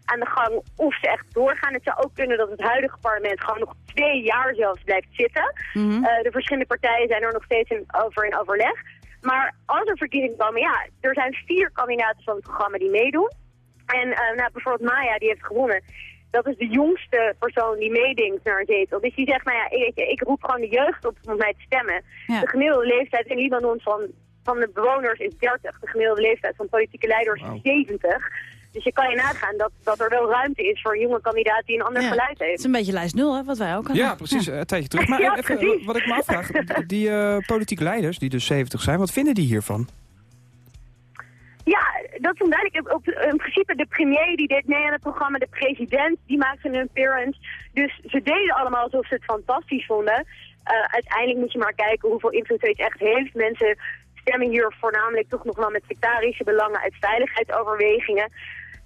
aan de gang of ze echt doorgaan. Het zou ook kunnen dat het huidige parlement gewoon nog twee jaar zelfs blijft zitten. Mhm. Eh, de verschillende partijen zijn er nog steeds in, over in overleg. Maar als er verkiezingen komen, ja, er zijn vier kandidaten van het programma die meedoen. En eh, nou, bijvoorbeeld Maya, die heeft gewonnen. Dat is de jongste persoon die meedenkt naar een zetel. Dus die zegt, nou ja, ik, weet je, ik roep gewoon de jeugd op om mij te stemmen. De gemiddelde leeftijd in Libanon van, van de bewoners is 30. De gemiddelde leeftijd van politieke leiders is 70. Dus je kan je nagaan dat, dat er wel ruimte is voor een jonge kandidaat die een ander Ja. geluid Het heeft. is een beetje lijst nul, hè, wat wij ook hadden. Ja, precies. Een tijdje terug. Maar Ja, even, wat ik me afvraag, die eh, politieke leiders, die dus 70 zijn, wat vinden die hiervan? Dat is onduidelijk. Op, in principe de premier die deed mee aan het programma, de president die maakte een appearance. Dus ze deden allemaal alsof ze het fantastisch vonden. Eh, uiteindelijk moet je maar kijken hoeveel invloed zoiets echt heeft. Mensen stemmen hier voornamelijk toch nog wel met sectarische belangen uit veiligheidsoverwegingen.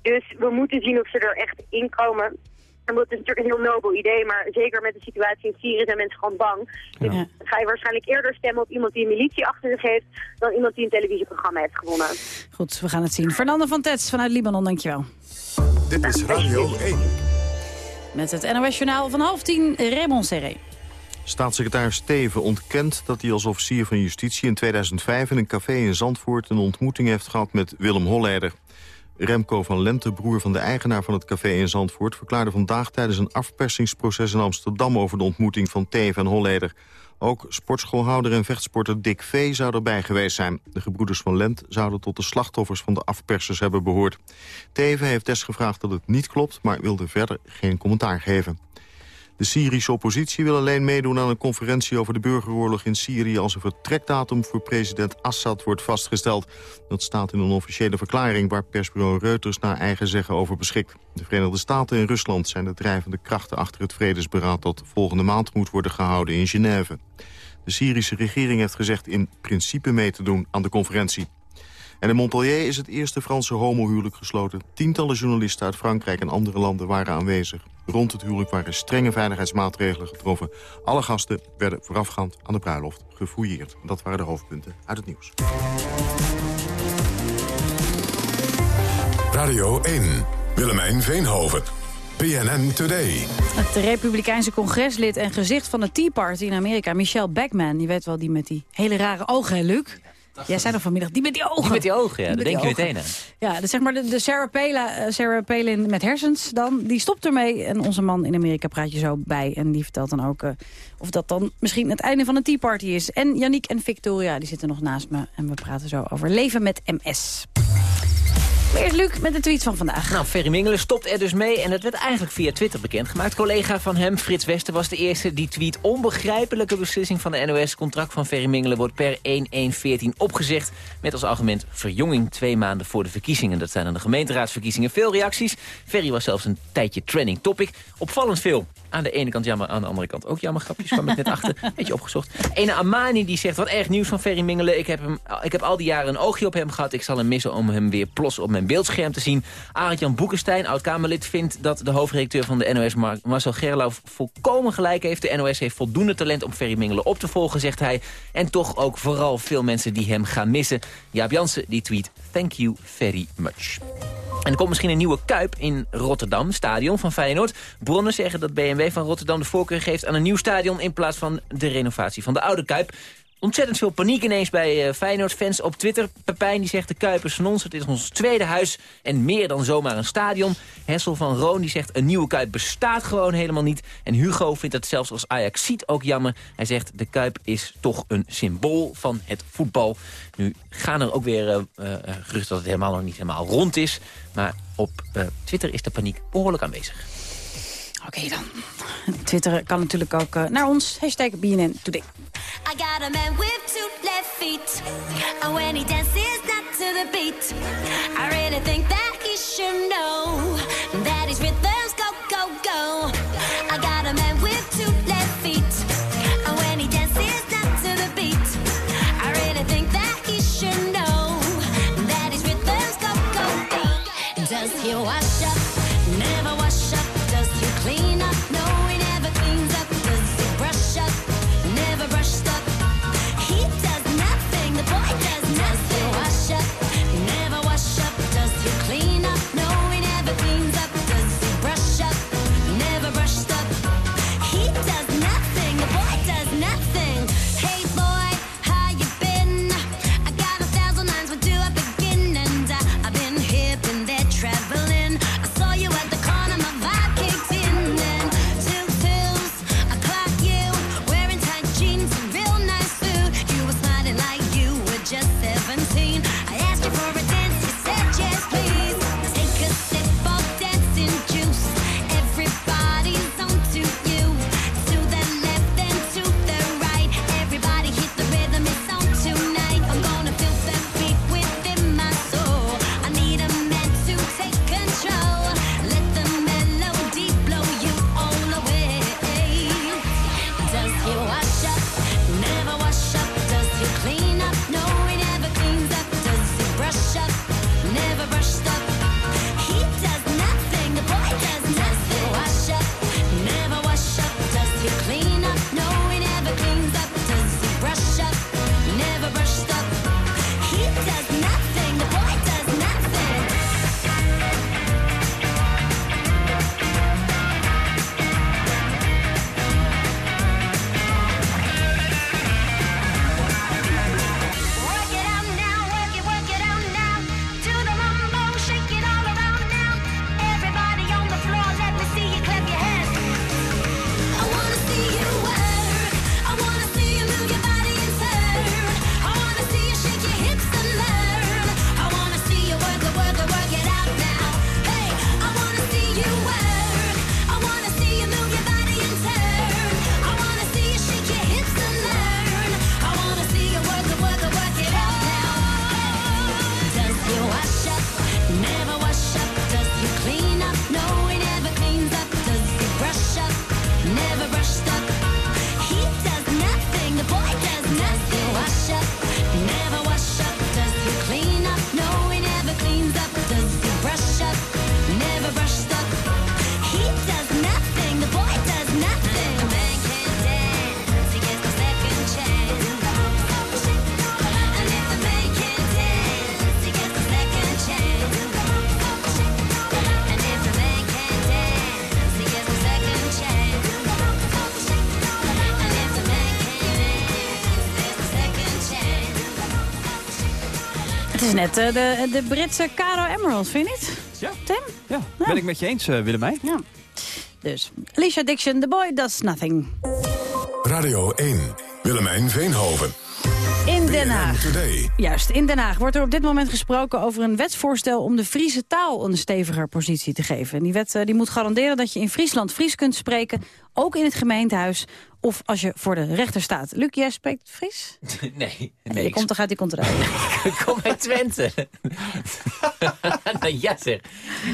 Dus we moeten zien of ze er echt in komen. En dat is natuurlijk een heel nobel idee, maar zeker met de situatie in Syrië zijn mensen gewoon bang. Dus dan ga je waarschijnlijk eerder stemmen op iemand die een militie achter zich heeft, dan iemand die een televisieprogramma heeft gewonnen. Goed, we gaan het zien. Fernande van Tets vanuit Libanon, dankjewel. Dit is Radio 1. Met het NOS Journaal van half tien, Raymond Serré. Staatssecretaris Steven ontkent dat hij als officier van justitie in 2005 in een café in Zandvoort een ontmoeting heeft gehad met Willem Holleder. Remco van Lente, broer van de eigenaar van het café in Zandvoort... verklaarde vandaag tijdens een afpersingsproces in Amsterdam... over de ontmoeting van Teven en Holleder. Ook sportschoolhouder en vechtsporter Dick V. zou erbij geweest zijn. De gebroeders van Lent zouden tot de slachtoffers van de afpersers hebben behoord. Teven heeft desgevraagd dat het niet klopt... maar wilde verder geen commentaar geven. De Syrische oppositie wil alleen meedoen aan een conferentie over de burgeroorlog in Syrië als een vertrekdatum voor president Assad wordt vastgesteld. Dat staat in een officiële verklaring waar persbureau Reuters naar eigen zeggen over beschikt. De Verenigde Staten en Rusland zijn de drijvende krachten achter het vredesberaad dat volgende maand moet worden gehouden in Genève. De Syrische regering heeft gezegd in principe mee te doen aan de conferentie. En in Montpellier is het eerste Franse homohuwelijk gesloten. Tientallen journalisten uit Frankrijk en andere landen waren aanwezig. Rond het huwelijk waren strenge veiligheidsmaatregelen getroffen. Alle gasten werden voorafgaand aan de bruiloft gefouilleerd. Dat waren de hoofdpunten uit het nieuws. Radio 1. Willemijn Veenhoven. PNN Today. Het Republikeinse congreslid en gezicht van de Tea Party in Amerika, Michelle Backman. Je weet wel, die met die hele rare ogen, hè, Luc? Jij zei nog vanmiddag, die met die ogen. Die met die ogen, ja, Die met denk je meteen aan. Ja, dus zeg maar de, de Sarah, eh, Sarah Palin met hersens dan, die stopt ermee. En onze man in Amerika praat je zo bij. En die vertelt dan ook eh, of dat dan misschien het einde van een Tea Party is. En Yannick en Victoria, die zitten nog naast me. En we praten zo over leven met MS. Eerst Luc met de tweets van vandaag. Nou, Ferry Mingelen stopt er dus mee en het werd eigenlijk via Twitter bekendgemaakt. Collega van hem, Frits Wester, was de eerste die tweet... onbegrijpelijke beslissing van de NOS. Contract van Ferry Mingelen wordt per 1-1-14 opgezegd... met als argument verjonging twee maanden voor de verkiezingen. Dat zijn dan de gemeenteraadsverkiezingen. Veel reacties. Ferry was zelfs een tijdje trending topic. Opvallend veel. Aan de ene kant jammer, aan de andere kant ook jammer. Grapjes kwam ik net achter. Beetje opgezocht. Ene Amani die zegt, wat erg nieuws van Ferry Mingelen. Ik heb, hem, ik heb al die jaren een oogje op hem gehad. Ik zal hem missen om hem weer plots op mijn beeldscherm te zien. Arend-Jan Boekenstein, oud-Kamerlid, vindt dat de hoofdredacteur van de NOS, Mar Marcel Gerlau, volkomen gelijk heeft. De NOS heeft voldoende talent om Ferry Mingelen op te volgen, zegt hij. En toch ook vooral veel mensen die hem gaan missen. Jaap Jansen die tweet, thank you very much. En er komt misschien een nieuwe Kuip in Rotterdam, stadion van Feyenoord. Bronnen zeggen dat BMW van Rotterdam de voorkeur geeft aan een nieuw stadion... in plaats van de renovatie van de oude Kuip. Ontzettend veel paniek ineens bij uh, Feyenoord-fans op Twitter. Pepijn die zegt de Kuip is van ons, het is ons tweede huis... en meer dan zomaar een stadion. Hessel van Roon die zegt een nieuwe Kuip bestaat gewoon helemaal niet. En Hugo vindt het zelfs als Ajaxiet ook jammer. Hij zegt de Kuip is toch een symbool van het voetbal. Nu gaan er ook weer uh, geruchten dat het helemaal nog niet helemaal rond is. Maar op Twitter is de paniek behoorlijk aanwezig. Oké dan. Twitter kan natuurlijk ook naar ons. Hashtag BNN. I got a man with two left feet. And when he dances net eh, de, de Britse Caro Emerald, vind je niet? Ja. Tim? Ja, ben ik met je eens, uh, Willemijn. Ja. Dus, Alicia Dixon, The Boy Does Nothing. Radio 1, Willemijn Veenhoven. In Den Haag. Today. Juist, in Den Haag wordt er op dit moment gesproken over een wetsvoorstel om de Friese taal een steviger positie te geven. En die wet eh, die moet garanderen dat je in Friesland Fries kunt spreken, ook in het gemeentehuis of als je voor de rechter staat. Luc, jij spreekt Fries? Nee. nee je komt toch uit die contraille? ik kom uit Twente. nou ja zeg.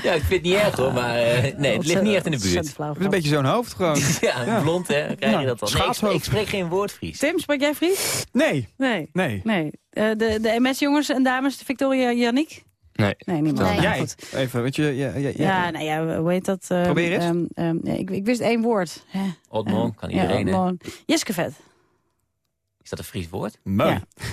Ja, ik vind het niet erg hoor, maar uh, nee, het ligt niet echt in de buurt. Het is een beetje zo'n hoofd gewoon. ja, ja, blond hè, krijg je dat dan. Nee, ik, spreek, ik, spreek geen woord Fries. Tim, spreek jij Fries? Nee. Nee. Nee. nee. Uh, de de MS-jongens en dames, Victoria Jannik? Nee. Nee, niemand. Nee. Jij, even, weet je... Ja, ja, ja, nou ja, hoe heet dat? Uh, Probeer eens. Um, um, nee, ik, ik, wist één woord. Otmon, kan iedereen, ja, Otmon. Jeskevet. Is dat een Fries woord?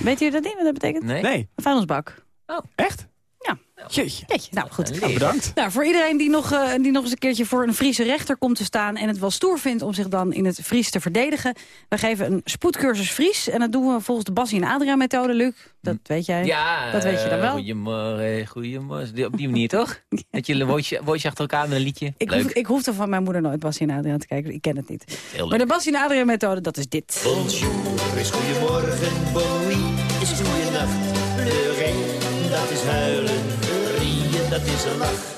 Weet u dat niet, wat dat betekent? Nee. nee. Een vuilnisbak. Oh. Echt? Ja. Jeetje. Jeetje. Nou, goed. Nou, bedankt. Nou, voor iedereen die nog, uh, die nog eens een keertje voor een Friese rechter komt te staan... en het wel stoer vindt om zich dan in het Fries te verdedigen... we geven een spoedcursus Fries. En dat doen we volgens de Bassie en Adria-methode, Luc. Dat weet jij. Ja, dat weet je dan wel. Goedemorgen, goedemorgen. Op die manier toch? Dat je een woordje, woordje achter elkaar met een liedje. Ik, Leuk. hoef, ik hoefde van mijn moeder nooit Bassie en Adria te kijken. Ik ken het niet. Heel maar de Bassie en Adria-methode, dat is dit. Bonjour is goedemorgen, bonui is goeienacht. Dat is huilen. Rieën, dat is een lach.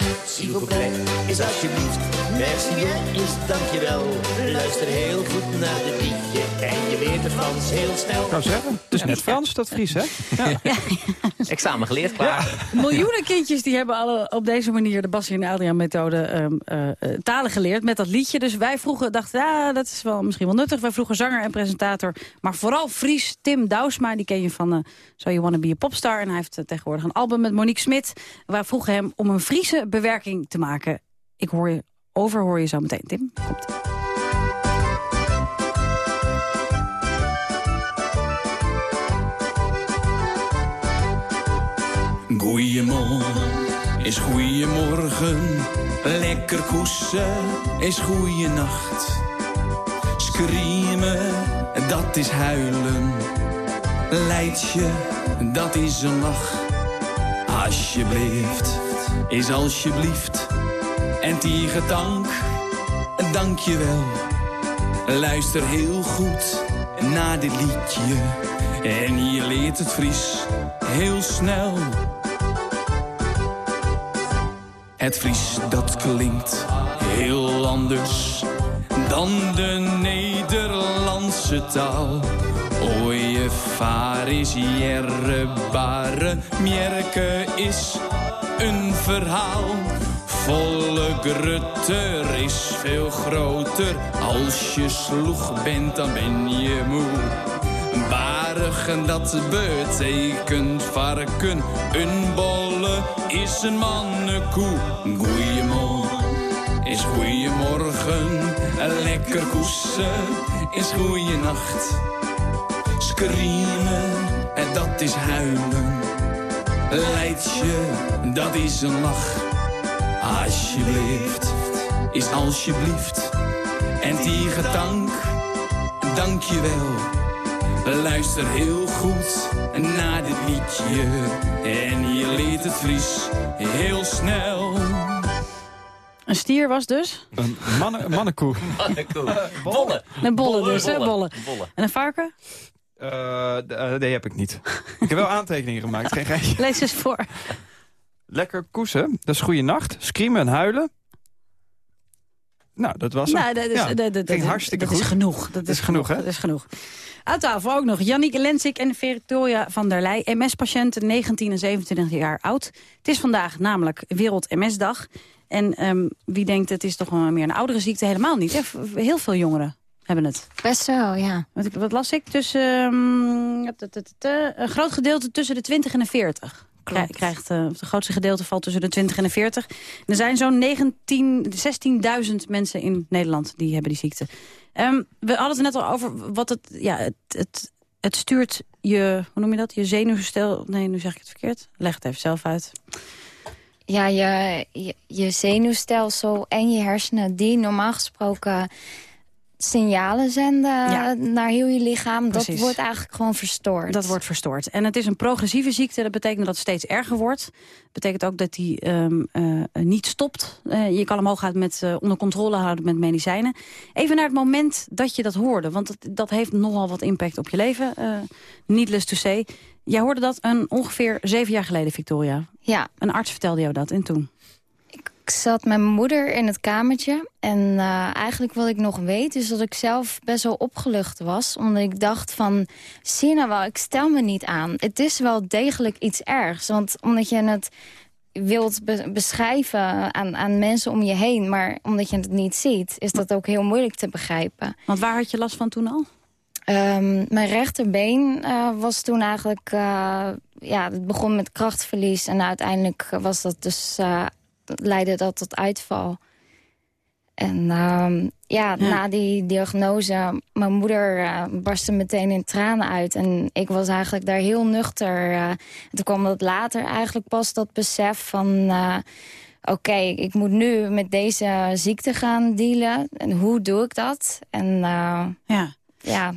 Plaît, is alsjeblieft. Merci bien is dankjewel. Luister heel goed naar dit liedje en je leert het Frans heel snel. Kan zeggen, het is net Frans, dat Fries, hè? Ja. ja. Examen geleerd, klaar. Miljoenen kindjes die hebben alle op deze manier de Bassie en Adriaan-methode um, uh, talen geleerd met dat liedje. Dus wij vroegen, dachten, ja, dat is wel misschien wel nuttig. Wij vroegen zanger en presentator, maar vooral Fries Tim Douwsma. Die ken je van uh, So You Wanna Be a Popstar. En hij heeft uh, tegenwoordig een album met Monique Smit. Wij vroegen hem om een Friese bewerking te maken. Ik hoor je, over hoor je zo meteen, Tim. Komt -ie. Goeiemorgen is goeiemorgen. Lekker koesen is goeienacht. Screamen, dat is huilen. Leidje, dat is een lach. Alsjeblieft, is alsjeblieft. En tiegetank, dank je wel. Luister heel goed naar dit liedje. En je leert het Fries heel snel. Het Fries dat klinkt heel anders dan de Nederlandse taal. Oje vaar is jerre bare, mjerke is een verhaal. Volle grutter is veel groter. Als je sloeg bent, dan ben je moe. Barig en dat betekent varken. Een bolle is een mannenkoe. Goeiemorgen is goeiemorgen. Lekker koesen is goeienacht. Screamen, en dat is huilen. Leidje, dat is een lach. Alsjeblieft, is alsjeblieft. En tiegetank, dank je wel. Luister heel goed naar dit liedje. En je leert het Fries heel snel. Een stier was dus? Een mannen, mannenkoe. Mannenkoe. Bollen. Een bolle dus, hè? Bollen. En een varken? Uh, nee, heb ik niet. ik heb wel aantekeningen gemaakt, geen geitje. Lees eens voor. Lekker koesen, dat is goede nacht. Screamen en huilen. Nou, dat was nou, het. dat is, ja, dat, dat, ging hartstikke dat goed. is genoeg. Dat is, is genoeg, hè? Dat is genoeg. Aan tafel ook nog Jannieke Lensik en Victoria van der Leij. MS-patiënt, 19 en 27 jaar oud. Het is vandaag namelijk Wereld MS-dag. En um, wie denkt het is toch meer een oudere ziekte? Helemaal niet. Hè? Heel veel jongeren hebben het. Best wel, ja. Wat, wat las ik? Tussen, um, een groot gedeelte tussen de 20 en de 40. Klopt. krijgt uh, het grootste gedeelte valt tussen de 20 en de 40. En er zijn zo'n 16.000 mensen in Nederland die hebben die ziekte. Um, we hadden het net al over wat het, ja, het, het, het stuurt je, hoe noem je dat? Je zenuwstel. Nee, nu zeg ik het verkeerd. Leg het even zelf uit. Ja, je, je, je zenuwstelsel en je hersenen die normaal gesproken signalen zenden naar heel je lichaam. Precies. Dat wordt eigenlijk gewoon verstoord. Dat wordt verstoord. En het is een progressieve ziekte. Dat betekent dat het steeds erger wordt. Dat betekent ook dat die ehm, eh, niet stopt. Eh, je kan hem hooguit met, eh, onder controle houden met medicijnen. Even naar het moment dat je dat hoorde. Want dat, dat heeft nogal wat impact op je leven. needless to say. Jij hoorde dat een, ongeveer zeven jaar geleden, Victoria. Ja. Een arts vertelde jou dat. En toen? Ik zat met mijn moeder in het kamertje. En eh, eigenlijk wat ik nog weet is dat ik zelf best wel opgelucht was. Omdat ik dacht van, zie nou wel, ik stel me niet aan. Het is wel degelijk iets ergs. Want omdat je het wilt be- beschrijven aan, aan mensen om je heen... maar omdat je het niet ziet, is dat ook heel moeilijk te begrijpen. Want waar had je last van toen al? Ehm, mijn rechterbeen eh, was toen eigenlijk... eh, ja, het begon met krachtverlies. En uiteindelijk was dat dus... leidde dat tot uitval. En ehm, ja, na die diagnose... Mijn moeder eh, barstte meteen in tranen uit. En ik was eigenlijk daar heel nuchter. eh. toen kwam dat later eigenlijk pas dat besef van... eh, Oké, ik moet nu met deze ziekte gaan dealen. En hoe doe ik dat? En Ja. ja,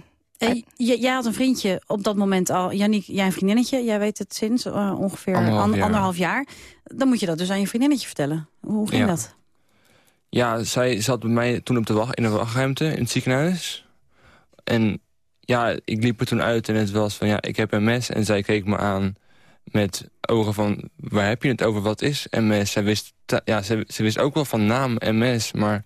En j- jij had een vriendje op dat moment al. Yannick, jij een vriendinnetje. Jij weet het sinds eh, ongeveer Anderhalf an- jaar. anderhalf jaar. Dan moet je dat dus aan je vriendinnetje vertellen. Hoe ging Ja. dat? Ja, zij zat bij mij toen op de wacht, in de wachtruimte in het ziekenhuis. En ja, ik liep er toen uit en het was van ja, ik heb MS. En zij keek me aan met ogen van, waar heb je het over, wat is MS? Zij wist, ja, ze, ze wist ook wel van naam MS, maar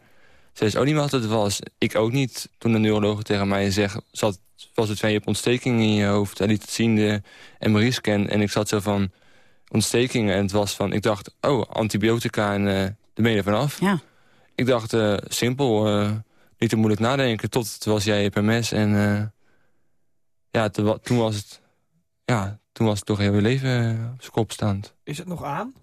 ze wist ook niet wat het was. Ik ook niet. Toen de neuroloog tegen mij zegt, zat, was het van je hebt ontsteking in je hoofd. Hij liet het zien, de MRI-scan. En ik zat zo van, ontstekingen. En het was van, ik dacht, oh, antibiotica en eh ben je er vanaf. Ja. Ik dacht, eh, simpel, eh, niet te moeilijk nadenken. Tot het was jij PMS en eh, ja, toen, wa- toen was het, ja, toen was het toch heel je leven op zijn kop staand. Is het nog aan?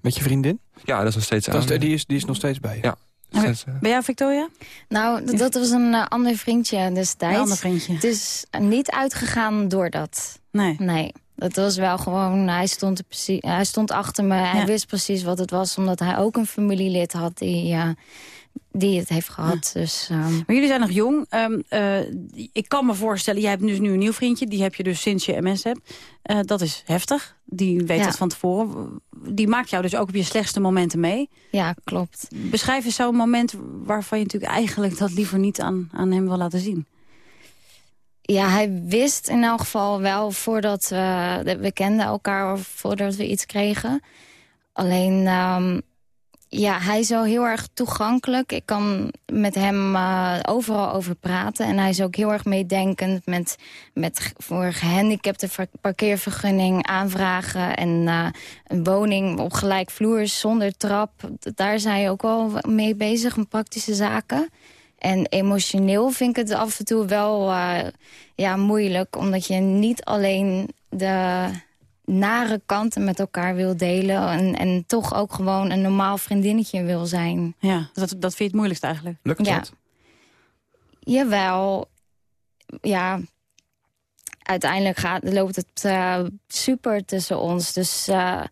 Met je vriendin? Ja, dat is nog steeds Dat aan. is, die, is, die is nog steeds bij je? Ja. En Bij jou, Victoria? Nou, dat was een eh, ander vriendje destijds. Een ander vriendje. Het is niet uitgegaan door dat. Nee. Nee. Dat was wel gewoon, hij stond, precies, hij stond achter me. Hij Ja. wist precies wat het was, omdat hij ook een familielid had die, ja, die het heeft gehad. Dus, ehm, Maar jullie zijn nog jong. Ehm, eh, ik kan me voorstellen, jij hebt dus nu een nieuw vriendje. Die heb je dus sinds je MS hebt. Eh, dat is heftig. Die weet Ja. dat van tevoren. Die maakt jou dus ook op je slechtste momenten mee. Ja, klopt. Beschrijf eens zo'n moment waarvan je natuurlijk eigenlijk dat liever niet aan, aan hem wil laten zien. Ja, hij wist in elk geval wel voordat we... We kenden elkaar of voordat we iets kregen. Alleen, ehm, ja, hij is wel heel erg toegankelijk. Ik kan met hem eh, overal over praten. En hij is ook heel erg meedenkend met, met voor gehandicapte ver- parkeervergunning aanvragen. En eh, een woning op gelijkvloers zonder trap. Daar is hij ook wel mee bezig, met praktische zaken. En emotioneel vind ik het af en toe wel eh, ja, moeilijk. Omdat je niet alleen de nare kanten met elkaar wil delen. En, en toch ook gewoon een normaal vriendinnetje wil zijn. Ja, dat, dat vind je het moeilijkste eigenlijk. Lukt Ja. dat? Jawel. Ja, uiteindelijk gaat, loopt het eh, super tussen ons. Dus eh,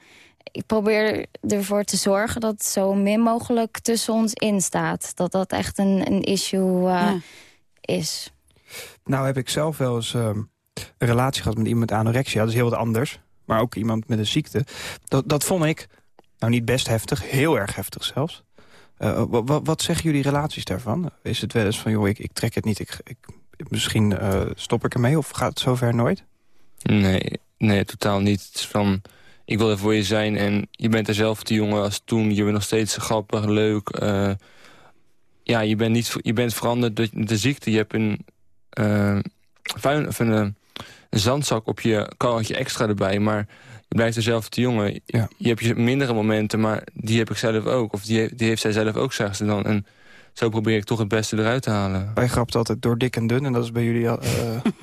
ik probeer ervoor te zorgen dat het zo min mogelijk tussen ons in staat. Dat dat echt een, een issue eh, Ja. is. Nou heb ik zelf wel eens ehm, een relatie gehad met iemand met anorexia. Dat is heel wat anders. Maar ook iemand met een ziekte. Dat, dat vond ik, nou niet best heftig, heel erg heftig zelfs. Eh, wa- wa- wat zeggen jullie relaties daarvan? Is het wel eens van, joh, ik, ik trek het niet. Ik, ik, misschien eh, stop ik ermee of gaat het zover nooit? Nee, nee, totaal niet. Het is van, ik wil er voor je zijn en je bent zelf te jongen als toen. Je bent nog steeds grappig, leuk. eh, ja, je bent, niet, je bent veranderd door de ziekte. Je hebt een, eh, vuil, of een, een zandzak op je karretje extra erbij, maar je blijft er zelf te jongen. Ja. Je hebt je mindere momenten, maar die heb ik zelf ook. Of die, heeft- die heeft zij zelf ook, zegt ze dan. En zo probeer ik toch het beste eruit te halen. Wij grapt altijd door dik en dun en dat is bij jullie eh,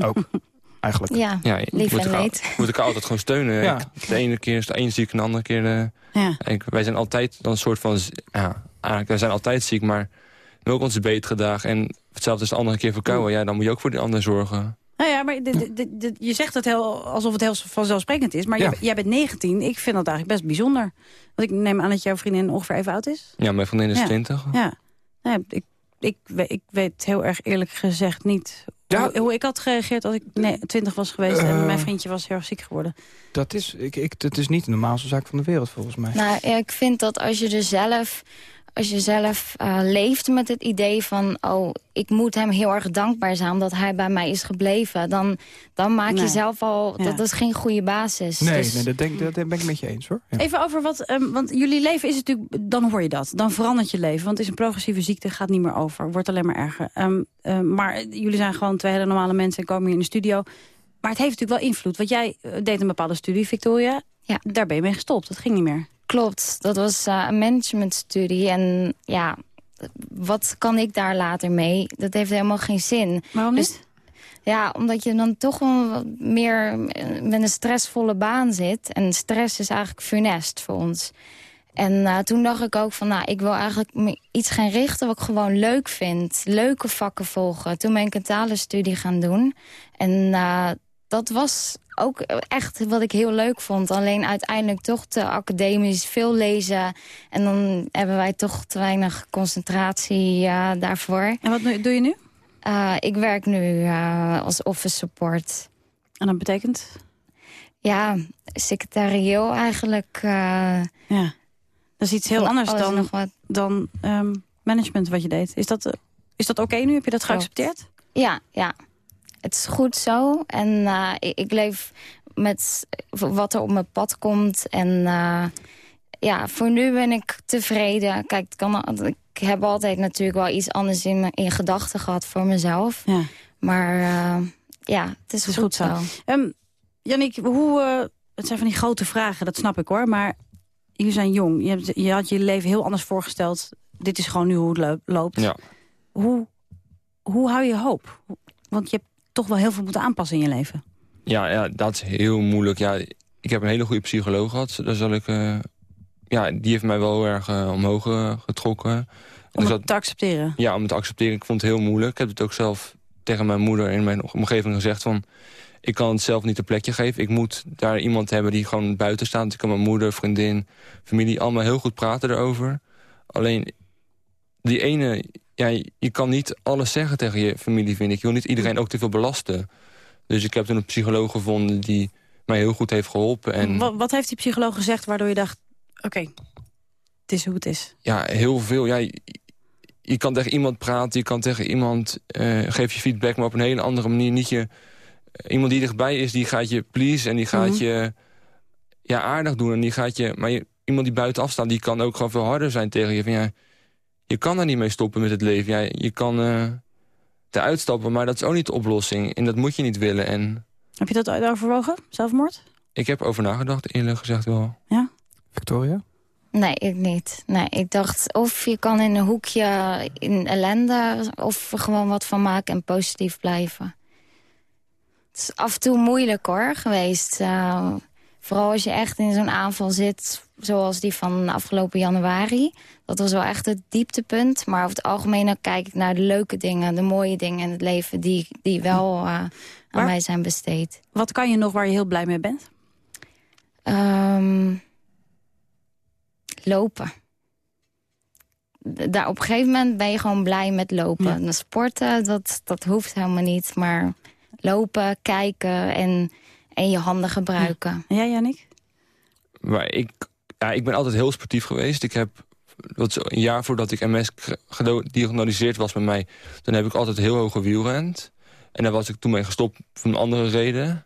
ook eigenlijk. Ja, Ja, lief moet en elkaar- leed. moet elkaar altijd gewoon steunen. Ja. Ik- de ene keer is de ene ziek en de andere keer... De, Ja. ik- wij zijn altijd dan een soort van... Ja, eigenlijk, wij zijn altijd ziek, maar we hebben ook onze betere dagen. En hetzelfde is de andere keer verkouden. Ja, dan moet je ook voor die ander zorgen. Nou ja, maar de- de- de- de- je zegt het heel, alsof het heel vanzelfsprekend is. Maar Ja. jij, jij bent 19. Ik vind dat eigenlijk best bijzonder. Want ik neem aan dat jouw vriendin ongeveer even oud is. Ja, mijn vriendin is Ja. 20. Ja. Nou ja, ik ik, ik weet heel erg eerlijk gezegd niet hoe, hoe ik had gereageerd als ik nee, 20 was geweest en Eh. mijn vriendje was heel erg ziek geworden. Dat is, ik, ik, dat is niet de normaalste zaak van de wereld, volgens mij. Nou, ja, ik vind dat als je er zelf, als je zelf eh, leeft met het idee van... oh, ik moet hem heel erg dankbaar zijn omdat hij bij mij is gebleven... dan, dan maak Nee. je zelf al... Ja. Dat is geen goede basis. nee, Dus- nee dat, denk, dat ben ik met je eens, hoor. Ja. Even over wat, ehm, want jullie leven is natuurlijk, dan hoor je dat. Dan verandert je leven, want het is een progressieve ziekte, gaat niet meer over. Wordt alleen maar erger. Ehm, ehm, maar jullie zijn gewoon twee hele normale mensen en komen hier in de studio. Maar het heeft natuurlijk wel invloed. Want jij eh, deed een bepaalde studie, Victoria. Ja. Daar ben je mee gestopt, dat ging niet meer. Klopt, dat was eh, een managementstudie. En ja, wat kan ik daar later mee? Dat heeft helemaal geen zin. Waarom Dus- niet? Ja, omdat je dan toch wel wat meer eh, met een stressvolle baan zit. En stress is eigenlijk funest voor ons. En eh, toen dacht ik ook van, nou, ik wil eigenlijk me iets gaan richten wat ik gewoon leuk vind. Leuke vakken volgen. Toen ben ik een talenstudie gaan doen. En dat was ook echt wat ik heel leuk vond. Alleen uiteindelijk toch te academisch, veel lezen. En dan hebben wij toch te weinig concentratie daarvoor. En wat doe je nu? Eh, ik werk nu eh, als office support. En dat betekent? Ja, secretarieel eigenlijk. eh, Ja. Dat is iets heel anders dan, nog wat. dan ehm, management wat je deed. Is dat, is dat oké nu? Heb je dat Klopt. geaccepteerd? Ja, ja. Het is goed zo. En eh, ik, ik leef met wat er op mijn pad komt. En eh, ja, voor nu ben ik tevreden. Kijk, het kan, ik heb altijd natuurlijk wel iets anders in, in gedachten gehad voor mezelf. Ja. Maar eh, ja, het is, Het is goed, goed zo. zo. Ehm Yannick, hoe, eh, het zijn van die grote vragen, dat snap ik hoor. Maar jullie zijn jong. Je, hebt, je had je leven heel anders voorgesteld. Dit is gewoon nu hoe het lo- loopt. Ja. Hoe, hoe hou je hoop? Want je hebt toch wel heel veel moeten aanpassen in je leven. Ja, ja, dat is heel moeilijk. Ja, ik heb een hele goede psycholoog gehad. Daar zal ik, eh, ja, die heeft mij wel heel erg eh, omhoog eh, getrokken. En Om dus het dat- te accepteren. Ja, om het te accepteren. Ik vond het heel moeilijk. Ik heb het ook zelf tegen mijn moeder in mijn omgeving gezegd van... ik kan het zelf niet een plekje geven. Ik moet daar iemand hebben die gewoon buiten staat. Dus ik kan mijn moeder, vriendin, familie allemaal heel goed praten erover. Alleen die ene... Ja, je kan niet alles zeggen tegen je familie, vind ik. Je wil niet iedereen ook te veel belasten. Dus ik heb toen een psycholoog gevonden die mij heel goed heeft geholpen. En Wat, wat heeft die psycholoog gezegd waardoor je dacht... oké, het is hoe het is. ja, heel veel. Ja, je, je kan tegen iemand praten, je kan tegen iemand... eh geef je feedback, maar op een hele andere manier. Niet je, iemand die dichtbij is, die gaat je please en die gaat Mhm. je ja, aardig doen. En die gaat je, maar je, iemand die buitenaf staat, die kan ook gewoon veel harder zijn tegen je. Van, ja, je kan er niet mee stoppen met het leven. Ja, je kan eh eruit stappen, maar dat is ook niet de oplossing. En dat moet je niet willen. En Heb je dat ooit overwogen? Zelfmoord? ik heb over nagedacht, eerlijk gezegd wel. Ja? Victoria? Nee, ik niet. Nee, ik dacht of je kan in een hoekje in ellende... of er gewoon wat van maken en positief blijven. Het is af en toe moeilijk hoor, geweest. Eh, vooral als je echt in zo'n aanval zit... zoals die van afgelopen januari. Dat was wel echt het dieptepunt. Maar over het algemeen dan kijk ik naar de leuke dingen... de mooie dingen in het leven die, die wel eh, aan Waar- mij zijn besteed. Wat kan je nog waar je heel blij mee bent? Ehm, lopen. Daar, op een gegeven moment ben je gewoon blij met lopen. En Sporten, dat, dat hoeft helemaal niet. Maar lopen, kijken en, en je handen gebruiken. En jij, Jannik? Maar ik, ja, ik ben altijd heel sportief geweest. Ik heb wat zo- een jaar voordat ik MS ge- gediagnosticeerd was met mij... dan heb ik altijd heel hoog gewielrend. En daar was ik toen mee gestopt voor een andere reden.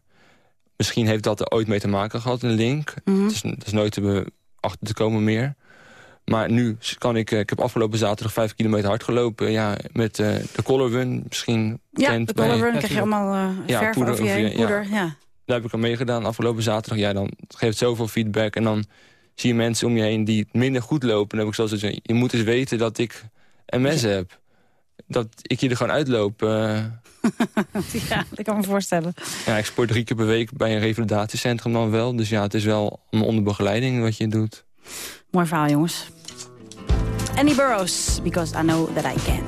Misschien heeft dat er ooit mee te maken gehad, een link. Mhm. het, is, het is nooit te achter te komen meer. Maar nu kan ik... eh, Ik heb afgelopen zaterdag vijf kilometer hard gelopen. Ja, met eh, de collar run. Misschien Ja, kent de collar run krijg je allemaal eh Ja, verf poeder over je ja. Ja. Daar heb ik aan meegedaan afgelopen zaterdag. Ja, dan geeft zoveel feedback. En dan zie je mensen om je heen die minder goed lopen. Dan heb ik zoals gezegd, je moet eens weten dat ik MS heb. Dat ik hier er gewoon uitloop. eh. ja, dat kan me voorstellen. ja, ik sport drie keer per week bij een revalidatiecentrum dan wel. Dus ja, het is wel onder begeleiding wat je doet. Mooi verhaal, jongens. Annie Burroughs, because I know that I can.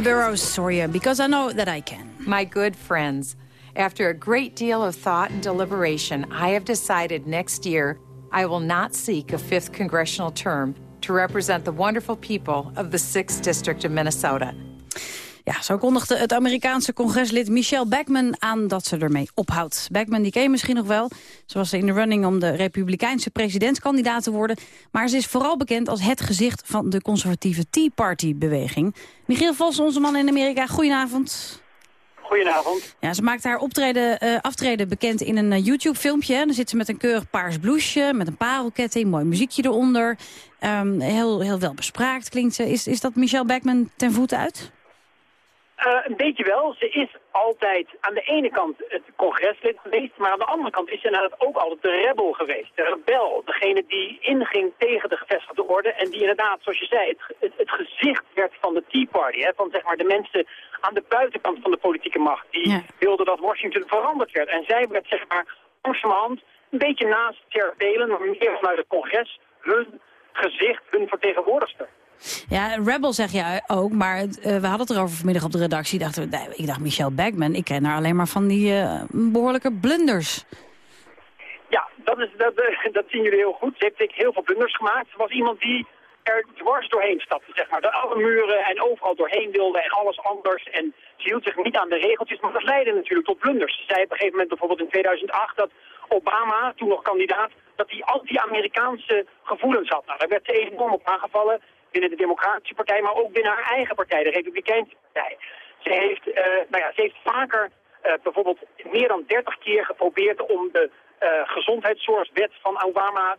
Burroughs, hoor je, Because I Know That I Can. My good friends, after a great deal of thought and deliberation, I have decided next year I will not seek a fifth congressional term to represent the wonderful people of the 6th District of Minnesota. Ja, zo kondigde het Amerikaanse congreslid Michelle Backman aan dat ze ermee ophoudt. Backman die ken je misschien nog wel. Ze was in de running om de republikeinse presidentskandidaat te worden. Maar ze is vooral bekend als het gezicht van de conservatieve Tea Party-beweging. Michiel Vos, onze man in Amerika, goedenavond. Goedenavond. Ja, ze maakt haar optreden, eh, aftreden bekend in een eh, YouTube-filmpje. Dan zit ze met een keurig paars blouseje, met een parelketting, mooi muziekje eronder. Ehm, heel, heel wel bespraakt klinkt ze. Is, is dat Michelle Backman ten voeten uit? Eh, een beetje wel. Ze is altijd aan de ene kant het congreslid geweest, maar aan de andere kant is ze inderdaad ook altijd de rebel geweest. De rebel, degene die inging tegen de gevestigde orde en die inderdaad, zoals je zei, het, het, het gezicht werd van de Tea Party. Hè, van zeg maar de mensen aan de buitenkant van de politieke macht. Die wilden dat Washington veranderd werd. En zij werd zeg maar langzamerhand een beetje naast Sarah Palin, maar meer vanuit het congres, hun gezicht, hun vertegenwoordigster. Ja, Rebel zeg je ook, maar eh, we hadden het erover vanmiddag op de redactie. Dachten ik dacht Michelle Backman, ik ken haar alleen maar van die eh, behoorlijke blunders. Ja, dat, is, dat, eh, dat zien jullie heel goed. Ze heeft heel veel blunders gemaakt. Ze was iemand die er dwars doorheen stapte, zeg maar. De alle muren en overal doorheen wilde en alles anders. En ze hield zich niet aan de regeltjes, maar dat leidde natuurlijk tot blunders. Ze zei op een gegeven moment bijvoorbeeld in 2008 dat Obama, toen nog kandidaat, dat hij anti-Amerikaanse gevoelens had. Nou, daar werd ze enorm op aangevallen binnen de Democratische Partij, maar ook binnen haar eigen partij, de Republikeinse Partij. Ze heeft, uh, nou ja, ze heeft vaker uh, bijvoorbeeld meer dan 30 keer geprobeerd om de gezondheidszorgwet van Obama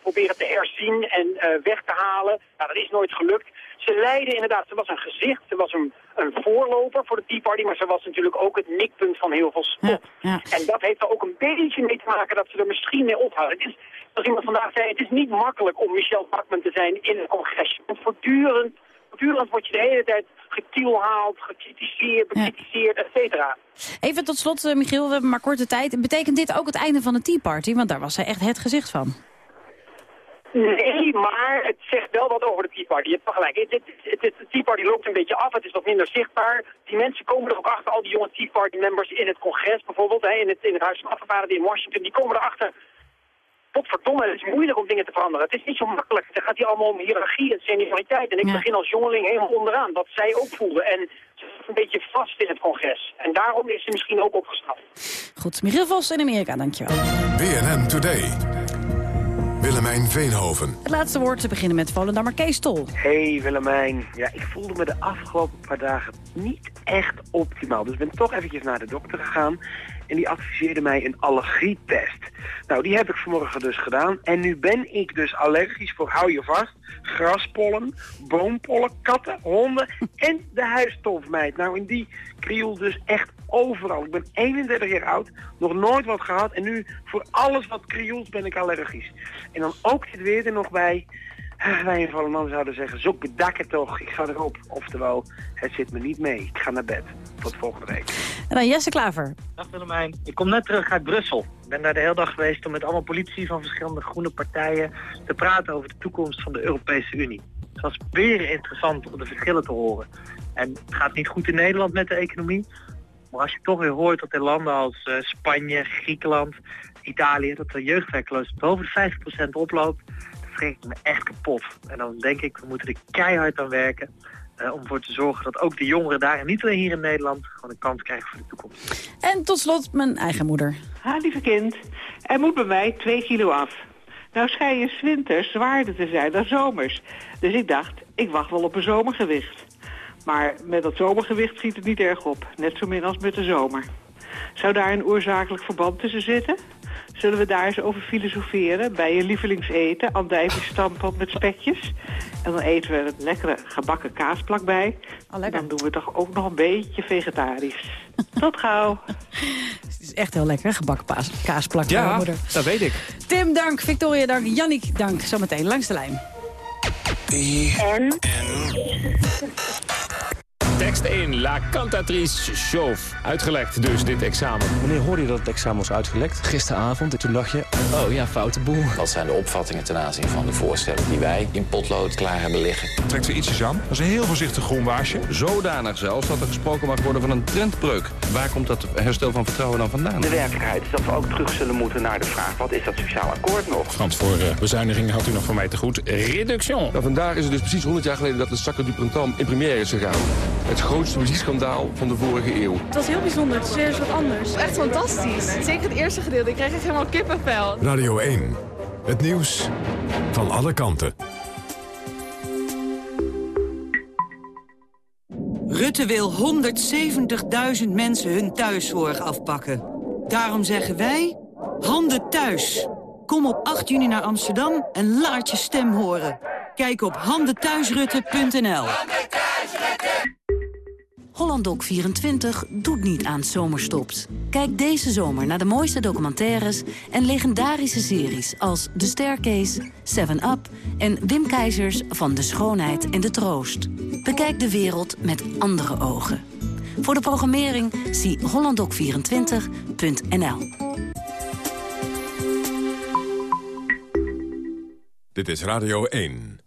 proberen te herzien en weg te halen. Nou, dat is nooit gelukt. Ze leidde inderdaad, ze was een gezicht, ze was een, een voorloper voor de Tea Party, maar ze was natuurlijk ook het mikpunt van heel veel spot. En dat heeft er ook een beetje mee te maken dat ze er misschien mee ophouden. Het is, als iemand vandaag zei, het is niet makkelijk om Michelle Bachman te zijn in het congres. Want voortdurend, voortdurend word je de hele tijd getielhaald, gekritiseerd, bekritiseerd, et cetera. Even tot slot, uh, Michiel, we hebben maar korte tijd. Betekent dit ook het einde van de Tea Party? Want daar was zij echt het gezicht van. Nee, maar het zegt wel wat over de Tea Party. Je hebt gelijk. Het, het, het, het, de Tea Party loopt een beetje af. Het is wat minder zichtbaar. Die mensen komen er ook achter. Al die jonge Tea Party members in het congres bijvoorbeeld. Hè, in, het, in het Huis van Afgevaardigden in Washington. Die komen erachter. Potverdomme, het is moeilijk om dingen te veranderen. Het is niet zo makkelijk. Het gaat hier allemaal om hiërarchie en senioriteit. En ik begin als jongeling helemaal onderaan. Wat zij ook voelden. En ze zit een beetje vast in het congres. En daarom is ze misschien ook opgestraft. Goed, Michiel Vos in Amerika, dankjewel. BNN Today. Willemijn Veenhoven. Het laatste woord te beginnen met Volendammer Kees Tol. Hey Willemijn. Ja, ik voelde me de afgelopen paar dagen niet echt optimaal. Dus ik ben toch eventjes naar de dokter gegaan. En die adviseerde mij een allergietest. Nou, die heb ik vanmorgen dus gedaan. En nu ben ik dus allergisch voor, hou je vast, graspollen, boompollen, katten, honden en de huisstofmeid. Nou, in die krioel dus echt overal. Ik ben 31 jaar oud, nog nooit wat gehad. En nu voor alles wat krioelt ben ik allergisch. En dan ook dit weer er nog bij. Wij in Volendam zouden zeggen, zoek bedakken toch. Ik ga erop. Oftewel, het zit me niet mee. Ik ga naar bed. Tot volgende week. En dan Jesse Klaver. Dag Willemijn. Ik kom net terug uit Brussel. Ik ben daar de hele dag geweest om met allemaal politici van verschillende groene partijen te praten over de toekomst van de Europese Unie. Het was weer interessant om de verschillen te horen. En het gaat niet goed in Nederland met de economie. Maar als je toch weer hoort dat in landen als uh, Spanje, Griekenland, Italië, dat de jeugdwerkloosheid boven de 50% oploopt, schrik ik me echt kapot. En dan denk ik, we moeten er keihard aan werken. Uh, om ervoor te zorgen dat ook de jongeren daar, en niet alleen hier in Nederland, gewoon een kans krijgen voor de toekomst. En tot slot mijn eigen moeder. Ha, lieve kind, er moet bij mij twee kilo af. Nou schijn je 's winters zwaarder te zijn dan zomers. Dus ik dacht, ik wacht wel op een zomergewicht. Maar met dat zomergewicht schiet het niet erg op. Net zo min als met de zomer. Zou daar een oorzakelijk verband tussen zitten? Zullen we daar eens over filosoferen bij je lievelingseten, andijvie met spekjes? En dan eten we een lekkere gebakken kaasplak bij. en dan doen we toch ook nog een beetje vegetarisch. Tot gauw. Het is echt heel lekker, gebakken kaasplak Ja, moeder. dat weet ik. Tim, dank. Victoria, dank. Jannik, dank. Zometeen langs de lijn. En? Tekst 1, La Cantatrice Chauve. Uitgelekt dus, dit examen. Wanneer hoorde je dat het examen was uitgelekt? Gisteravond. Toen dacht je, oh ja, foute boel. Wat zijn de opvattingen ten aanzien van de voorstellen die wij in potlood klaar hebben liggen? Trekt er ietsjes aan. Dat is een heel voorzichtig groenbaasje. Zodanig zelfs dat er gesproken mag worden van een trendbreuk. Waar komt dat herstel van vertrouwen dan vandaan? De werkelijkheid is dat we ook terug zullen moeten naar de vraag... wat is dat sociaal akkoord nog? Frans, voor uh, bezuiniging had u nog voor mij te goed. Reduction. Nou, vandaag is het dus precies 100 jaar geleden dat de Sacre du Printemps in première is gegaan. Het grootste muziekschandaal van de vorige eeuw. Het was heel bijzonder, het is weer eens wat anders. Echt fantastisch. Zeker het eerste gedeelte, ik kreeg echt helemaal kippenvel. Radio 1, het nieuws van alle kanten. Rutte wil 170.000 mensen hun thuiszorg afpakken. Daarom zeggen wij, handen thuis. Kom op 8 juni naar Amsterdam en laat je stem horen. Kijk op handenthuisrutte.nl. Hollandok 24 doet niet aan zomerstopt. Kijk deze zomer naar de mooiste documentaires en legendarische series als The Staircase, 7 Up en Wim Keizers van De Schoonheid en de Troost. Bekijk de wereld met andere ogen. Voor de programmering zie hollandok24.nl. Dit is Radio 1.